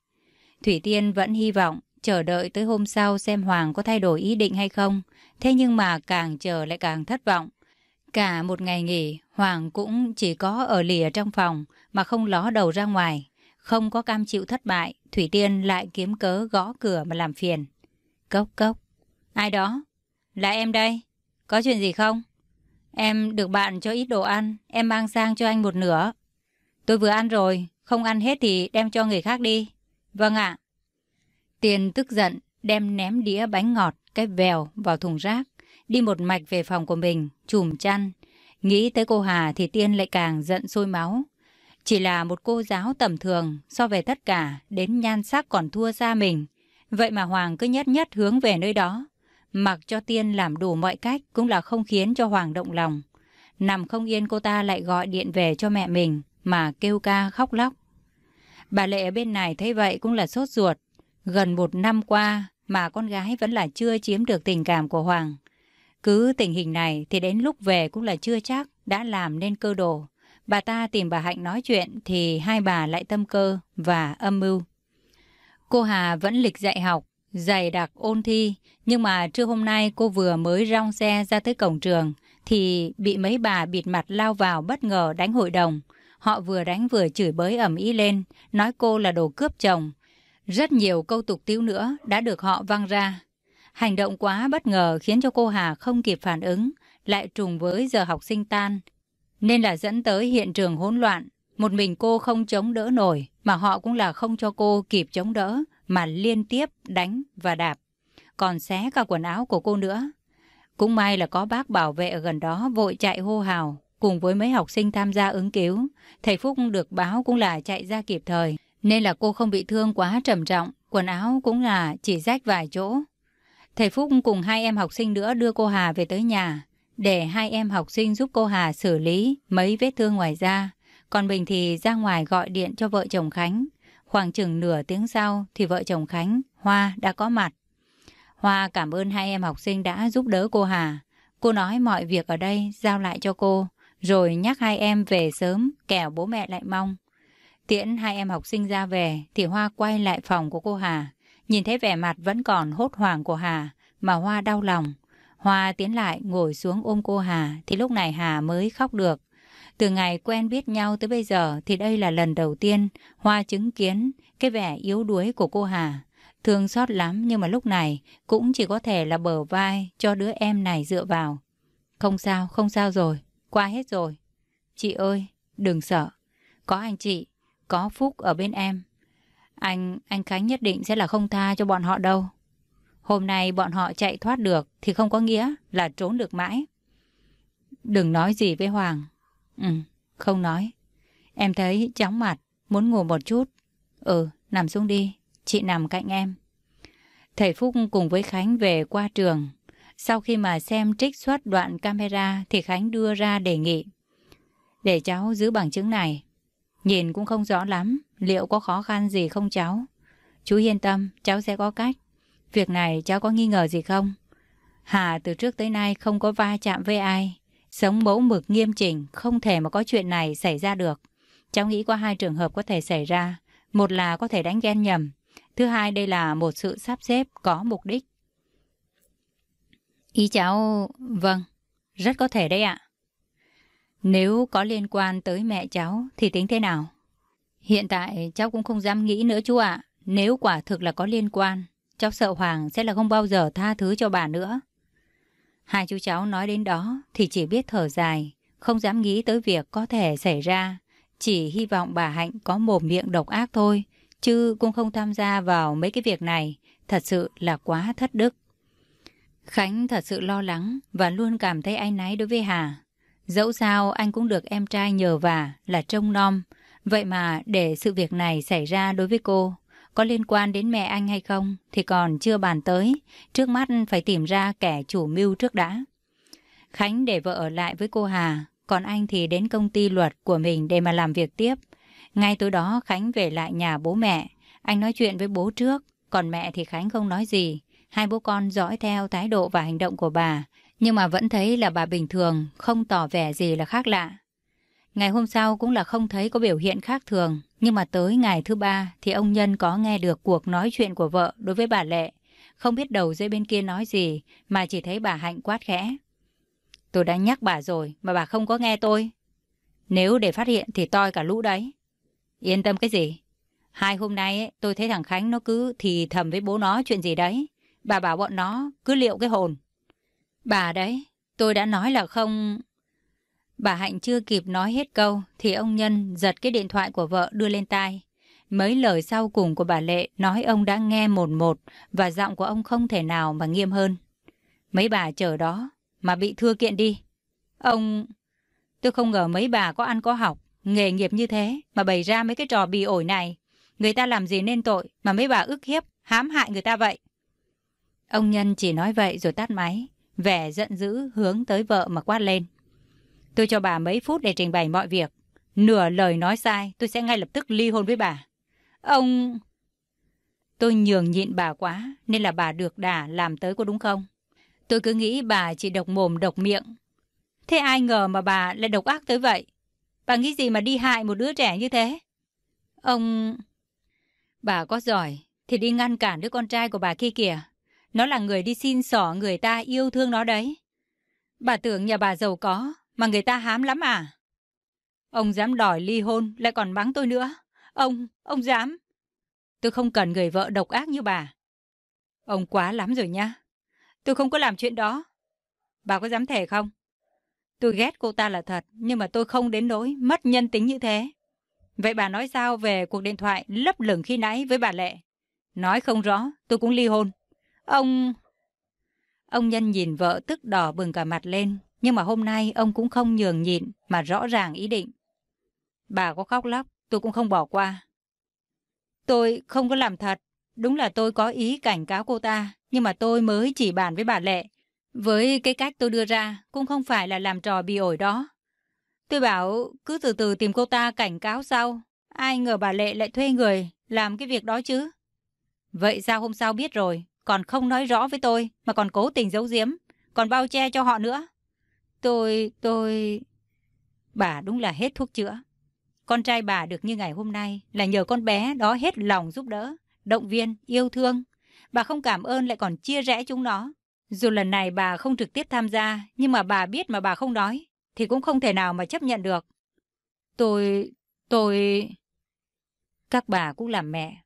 Thủy Tiên vẫn hy vọng chờ đợi tới hôm sau xem Hoàng có thay đổi ý định hay không. Thế nhưng mà càng chờ lại càng thất vọng. Cả một ngày nghỉ, Hoàng cũng chỉ có ở lìa trong phòng mà không ló đầu ra ngoài. Không có cam chịu thất bại, Thủy Tiên lại kiếm cớ gõ cửa mà làm phiền. Cốc cốc. Ai đó? Là em đây. Có chuyện gì không? Em được bạn cho ít đồ ăn, em mang sang cho anh một nửa. Tôi vừa ăn rồi, không ăn hết thì đem cho người khác đi. Vâng ạ. Tiền tức giận, đem ném đĩa bánh ngọt, cái vèo vào thùng rác, đi một mạch về phòng của mình, chùm chăn. Nghĩ tới cô Hà thì Tiên lại càng giận sôi máu. Chỉ là một cô giáo tầm thường, so về tất cả, đến nhan sắc còn thua xa mình. Vậy mà Hoàng cứ nhất nhất hướng về nơi đó. Mặc cho Tiên làm đủ mọi cách cũng là không khiến cho Hoàng động lòng. Nằm không yên cô ta lại gọi điện về cho mẹ mình mà kêu ca khóc lóc. Bà Lệ ở bên này thấy vậy cũng là sốt ruột. Gần một năm qua mà con gái vẫn là chưa chiếm được tình cảm của Hoàng. Cứ tình hình này thì đến lúc về cũng là chưa chắc đã làm nên cơ đồ. Bà ta tìm bà Hạnh nói chuyện thì hai bà lại tâm cơ và âm mưu. Cô Hà vẫn lịch dạy học, dày đặc ôn thi, nhưng mà trưa hôm nay cô vừa mới rong xe ra tới cổng trường thì bị mấy bà bịt mặt lao vào bất ngờ đánh hội đồng. Họ vừa đánh vừa chửi bới ẩm ý lên, nói cô là đồ cướp chồng. Rất nhiều câu tục tiếu nữa đã được họ văng ra. Hành động quá bất ngờ khiến cho cô Hà không kịp phản ứng, lại trùng với giờ học sinh tan. Nên là dẫn tới hiện trường hỗn loạn. Một mình cô không chống đỡ nổi, mà họ cũng là không cho cô kịp chống đỡ, mà liên tiếp đánh và đạp. Còn xé cả quần áo của cô nữa. Cũng may là có bác bảo vệ ở gần đó vội chạy hô hào, cùng với mấy học sinh tham gia ứng cứu. Thầy Phúc được báo cũng là chạy ra kịp thời, nên là cô không bị thương quá trầm trọng, quần áo cũng là chỉ rách vài chỗ. Thầy Phúc cùng hai em học sinh nữa đưa cô Hà về tới nhà, để hai em học sinh giúp cô Hà xử lý mấy vết thương ngoài da. Còn mình thì ra ngoài gọi điện cho vợ chồng Khánh. Khoảng chừng nửa tiếng sau thì vợ chồng Khánh, Hoa đã có mặt. Hoa cảm ơn hai em học sinh đã giúp đỡ cô Hà. Cô nói mọi việc ở đây giao lại cho cô, rồi nhắc hai em về sớm, kẻo bố mẹ lại mong. Tiễn hai em học sinh ra về thì Hoa quay lại phòng của cô Hà. Nhìn thấy vẻ mặt vẫn còn hốt hoảng của Hà mà Hoa đau lòng. Hoa tiến lại ngồi xuống ôm cô Hà thì lúc này Hà mới khóc được. Từ ngày quen biết nhau tới bây giờ thì đây là lần đầu tiên Hoa chứng kiến cái vẻ yếu đuối của cô Hà. Thương xót lắm nhưng mà lúc này cũng chỉ có thể là bờ vai cho đứa em này dựa vào. Không sao, không sao rồi, qua hết rồi. Chị ơi, đừng sợ. Có anh chị, có Phúc ở bên em. Anh, anh Khánh nhất định sẽ là không tha cho bọn họ đâu. Hôm nay bọn họ chạy thoát được thì không có nghĩa là trốn được mãi. Đừng nói gì với Hoàng. Ừ, không nói. Em thấy chóng mặt, muốn ngủ một chút. Ừ, nằm xuống đi, chị nằm cạnh em. Thầy Phúc cùng với Khánh về qua trường. Sau khi mà xem trích xuất đoạn camera thì Khánh đưa ra đề nghị. Để cháu giữ bằng chứng này. Nhìn cũng không rõ lắm, liệu có khó khăn gì không cháu? Chú yên tâm, cháu sẽ có cách. Việc này cháu có nghi ngờ gì không? Hà từ trước tới nay không có va chạm với ai. Sống mẫu mực nghiêm chỉnh, không thể mà có chuyện này xảy ra được. Cháu nghĩ có hai trường hợp có thể xảy ra. Một là có thể đánh ghen nhầm. Thứ hai đây là một sự sắp xếp có mục đích. Ý cháu... Vâng, rất có thể đấy ạ. Nếu có liên quan tới mẹ cháu thì tính thế nào? Hiện tại cháu cũng không dám nghĩ nữa chú ạ. Nếu quả thực là có liên quan, cháu sợ Hoàng sẽ là không bao giờ tha thứ cho bà nữa. Hai chú cháu nói đến đó thì chỉ biết thở dài, không dám nghĩ tới việc có thể xảy ra. Chỉ hy vọng bà Hạnh có mồm miệng độc ác thôi, chứ cũng không tham gia vào mấy cái việc này. Thật sự là quá thất đức. Khánh thật sự lo lắng và luôn cảm thấy áy náy đối với Hà. Dẫu sao anh cũng được em trai nhờ vả là trông nom. Vậy mà để sự việc này xảy ra đối với cô, có liên quan đến mẹ anh hay không thì còn chưa bàn tới. Trước mắt phải tìm ra kẻ chủ mưu trước đã. Khánh để vợ ở lại với cô Hà, còn anh thì đến công ty luật của mình để mà làm việc tiếp. Ngay tối đó Khánh về lại nhà bố mẹ. Anh nói chuyện với bố trước, còn mẹ thì Khánh không nói gì. Hai bố con dõi theo thái độ và hành động của bà, nhưng mà vẫn thấy là bà bình thường, không tỏ vẻ gì là khác lạ. Ngày hôm sau cũng là không thấy có biểu hiện khác thường, nhưng mà tới ngày thứ ba thì ông Nhân có nghe được cuộc nói chuyện của vợ đối với bà Lệ. Không biết đầu dây bên kia nói gì, mà chỉ thấy bà Hạnh quát khẽ. Tôi đã nhắc bà rồi, mà bà không có nghe tôi. Nếu để phát hiện thì toi cả lũ đấy. Yên tâm cái gì? Hai hôm nay ấy, tôi thấy thằng Khánh nó cứ thì thầm với bố nó chuyện gì đấy. Bà bảo bọn nó cứ liệu cái hồn. Bà đấy, tôi đã nói là không... Bà Hạnh chưa kịp nói hết câu thì ông Nhân giật cái điện thoại của vợ đưa lên tai. Mấy lời sau cùng của bà Lệ nói ông đã nghe một một và giọng của ông không thể nào mà nghiêm hơn. Mấy bà chờ đó mà bị thưa kiện đi. Ông... Tôi không ngờ mấy bà có ăn có học, nghề nghiệp như thế mà bày ra mấy cái trò bì ổi này. Người ta làm gì nên tội mà mấy bà ức hiếp, hãm hại người ta vậy. Ông Nhân chỉ nói vậy rồi tắt máy, vẻ giận dữ hướng tới vợ mà quát lên. Tôi cho bà mấy phút để trình bày mọi việc. Nửa lời nói sai, tôi sẽ ngay lập tức ly hôn với bà. Ông... Tôi nhường nhịn bà quá, nên là bà được đà làm tới có đúng không? Tôi cứ nghĩ bà chỉ độc mồm độc miệng. Thế ai ngờ mà bà lại độc ác tới vậy? Bà nghĩ gì mà đi hại một đứa trẻ như thế? Ông... Bà có giỏi thì đi ngăn cản đứa con trai của bà kia kìa. Nó là người đi xin xỏ người ta yêu thương nó đấy. Bà tưởng nhà bà giàu có mà người ta hám lắm à? Ông dám đòi ly hôn lại còn mắng tôi nữa. Ông, ông dám. Tôi không cần người vợ độc ác như bà. Ông quá lắm rồi nha. Tôi không có làm chuyện đó. Bà có dám thề không? Tôi ghét cô ta là thật, nhưng mà tôi không đến nỗi mất nhân tính như thế. Vậy bà nói sao về cuộc điện thoại lấp lửng khi nãy với bà Lệ? Nói không rõ, tôi cũng ly hôn. Ông... Ông Nhân nhìn vợ tức đỏ bừng cả mặt lên, nhưng mà hôm nay ông cũng không nhường nhịn mà rõ ràng ý định. Bà có khóc lóc, tôi cũng không bỏ qua. Tôi không có làm thật, đúng là tôi có ý cảnh cáo cô ta, nhưng mà tôi mới chỉ bàn với bà Lệ. Với cái cách tôi đưa ra cũng không phải là làm trò bị ổi đó. Tôi bảo cứ từ từ tìm cô ta cảnh cáo sau. Ai ngờ bà Lệ lại thuê người làm cái việc đó chứ. Vậy sao hôm sau biết rồi, còn không nói rõ với tôi mà còn cố tình giấu giếm, còn bao che cho họ nữa. Tôi, tôi... Bà đúng là hết thuốc chữa. Con trai bà được như ngày hôm nay là nhờ con bé đó hết lòng giúp đỡ, động viên, yêu thương. Bà không cảm ơn lại còn chia rẽ chúng nó. Dù lần này bà không trực tiếp tham gia, nhưng mà bà biết mà bà không nói, thì cũng không thể nào mà chấp nhận được. Tôi... tôi... Các bà cũng làm mẹ.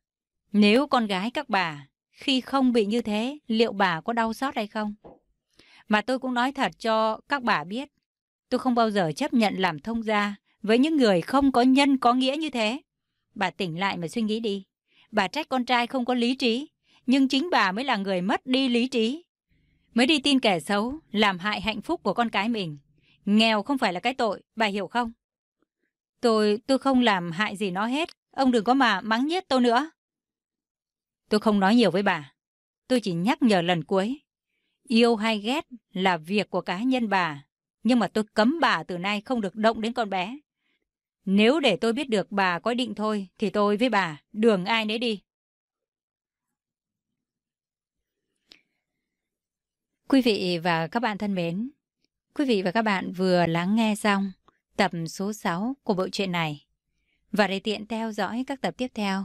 Nếu con gái các bà khi không bị như thế, liệu bà có đau xót hay không? Mà tôi cũng nói thật cho các bà biết, tôi không bao giờ chấp nhận làm thông gia với những người không có nhân có nghĩa như thế. Bà tỉnh lại mà suy nghĩ đi. Bà trách con trai không có lý trí, nhưng chính bà mới là người mất đi lý trí. Mới đi tin kẻ xấu, làm hại hạnh phúc của con cái mình. Nghèo không phải là cái tội, bà hiểu không? Tôi, tôi không làm hại gì nó hết. Ông đừng có mà mắng nhiếc tôi nữa. Tôi không nói nhiều với bà. Tôi chỉ nhắc nhở lần cuối. Yêu hay ghét là việc của cá nhân bà. Nhưng mà tôi cấm bà từ nay không được động đến con bé. Nếu để tôi biết được bà có định thôi, thì tôi với bà đường ai nấy đi. Quý vị và các bạn thân mến, quý vị và các bạn vừa lắng nghe xong tập số 6 của bộ truyện này. Và để tiện theo dõi các tập tiếp theo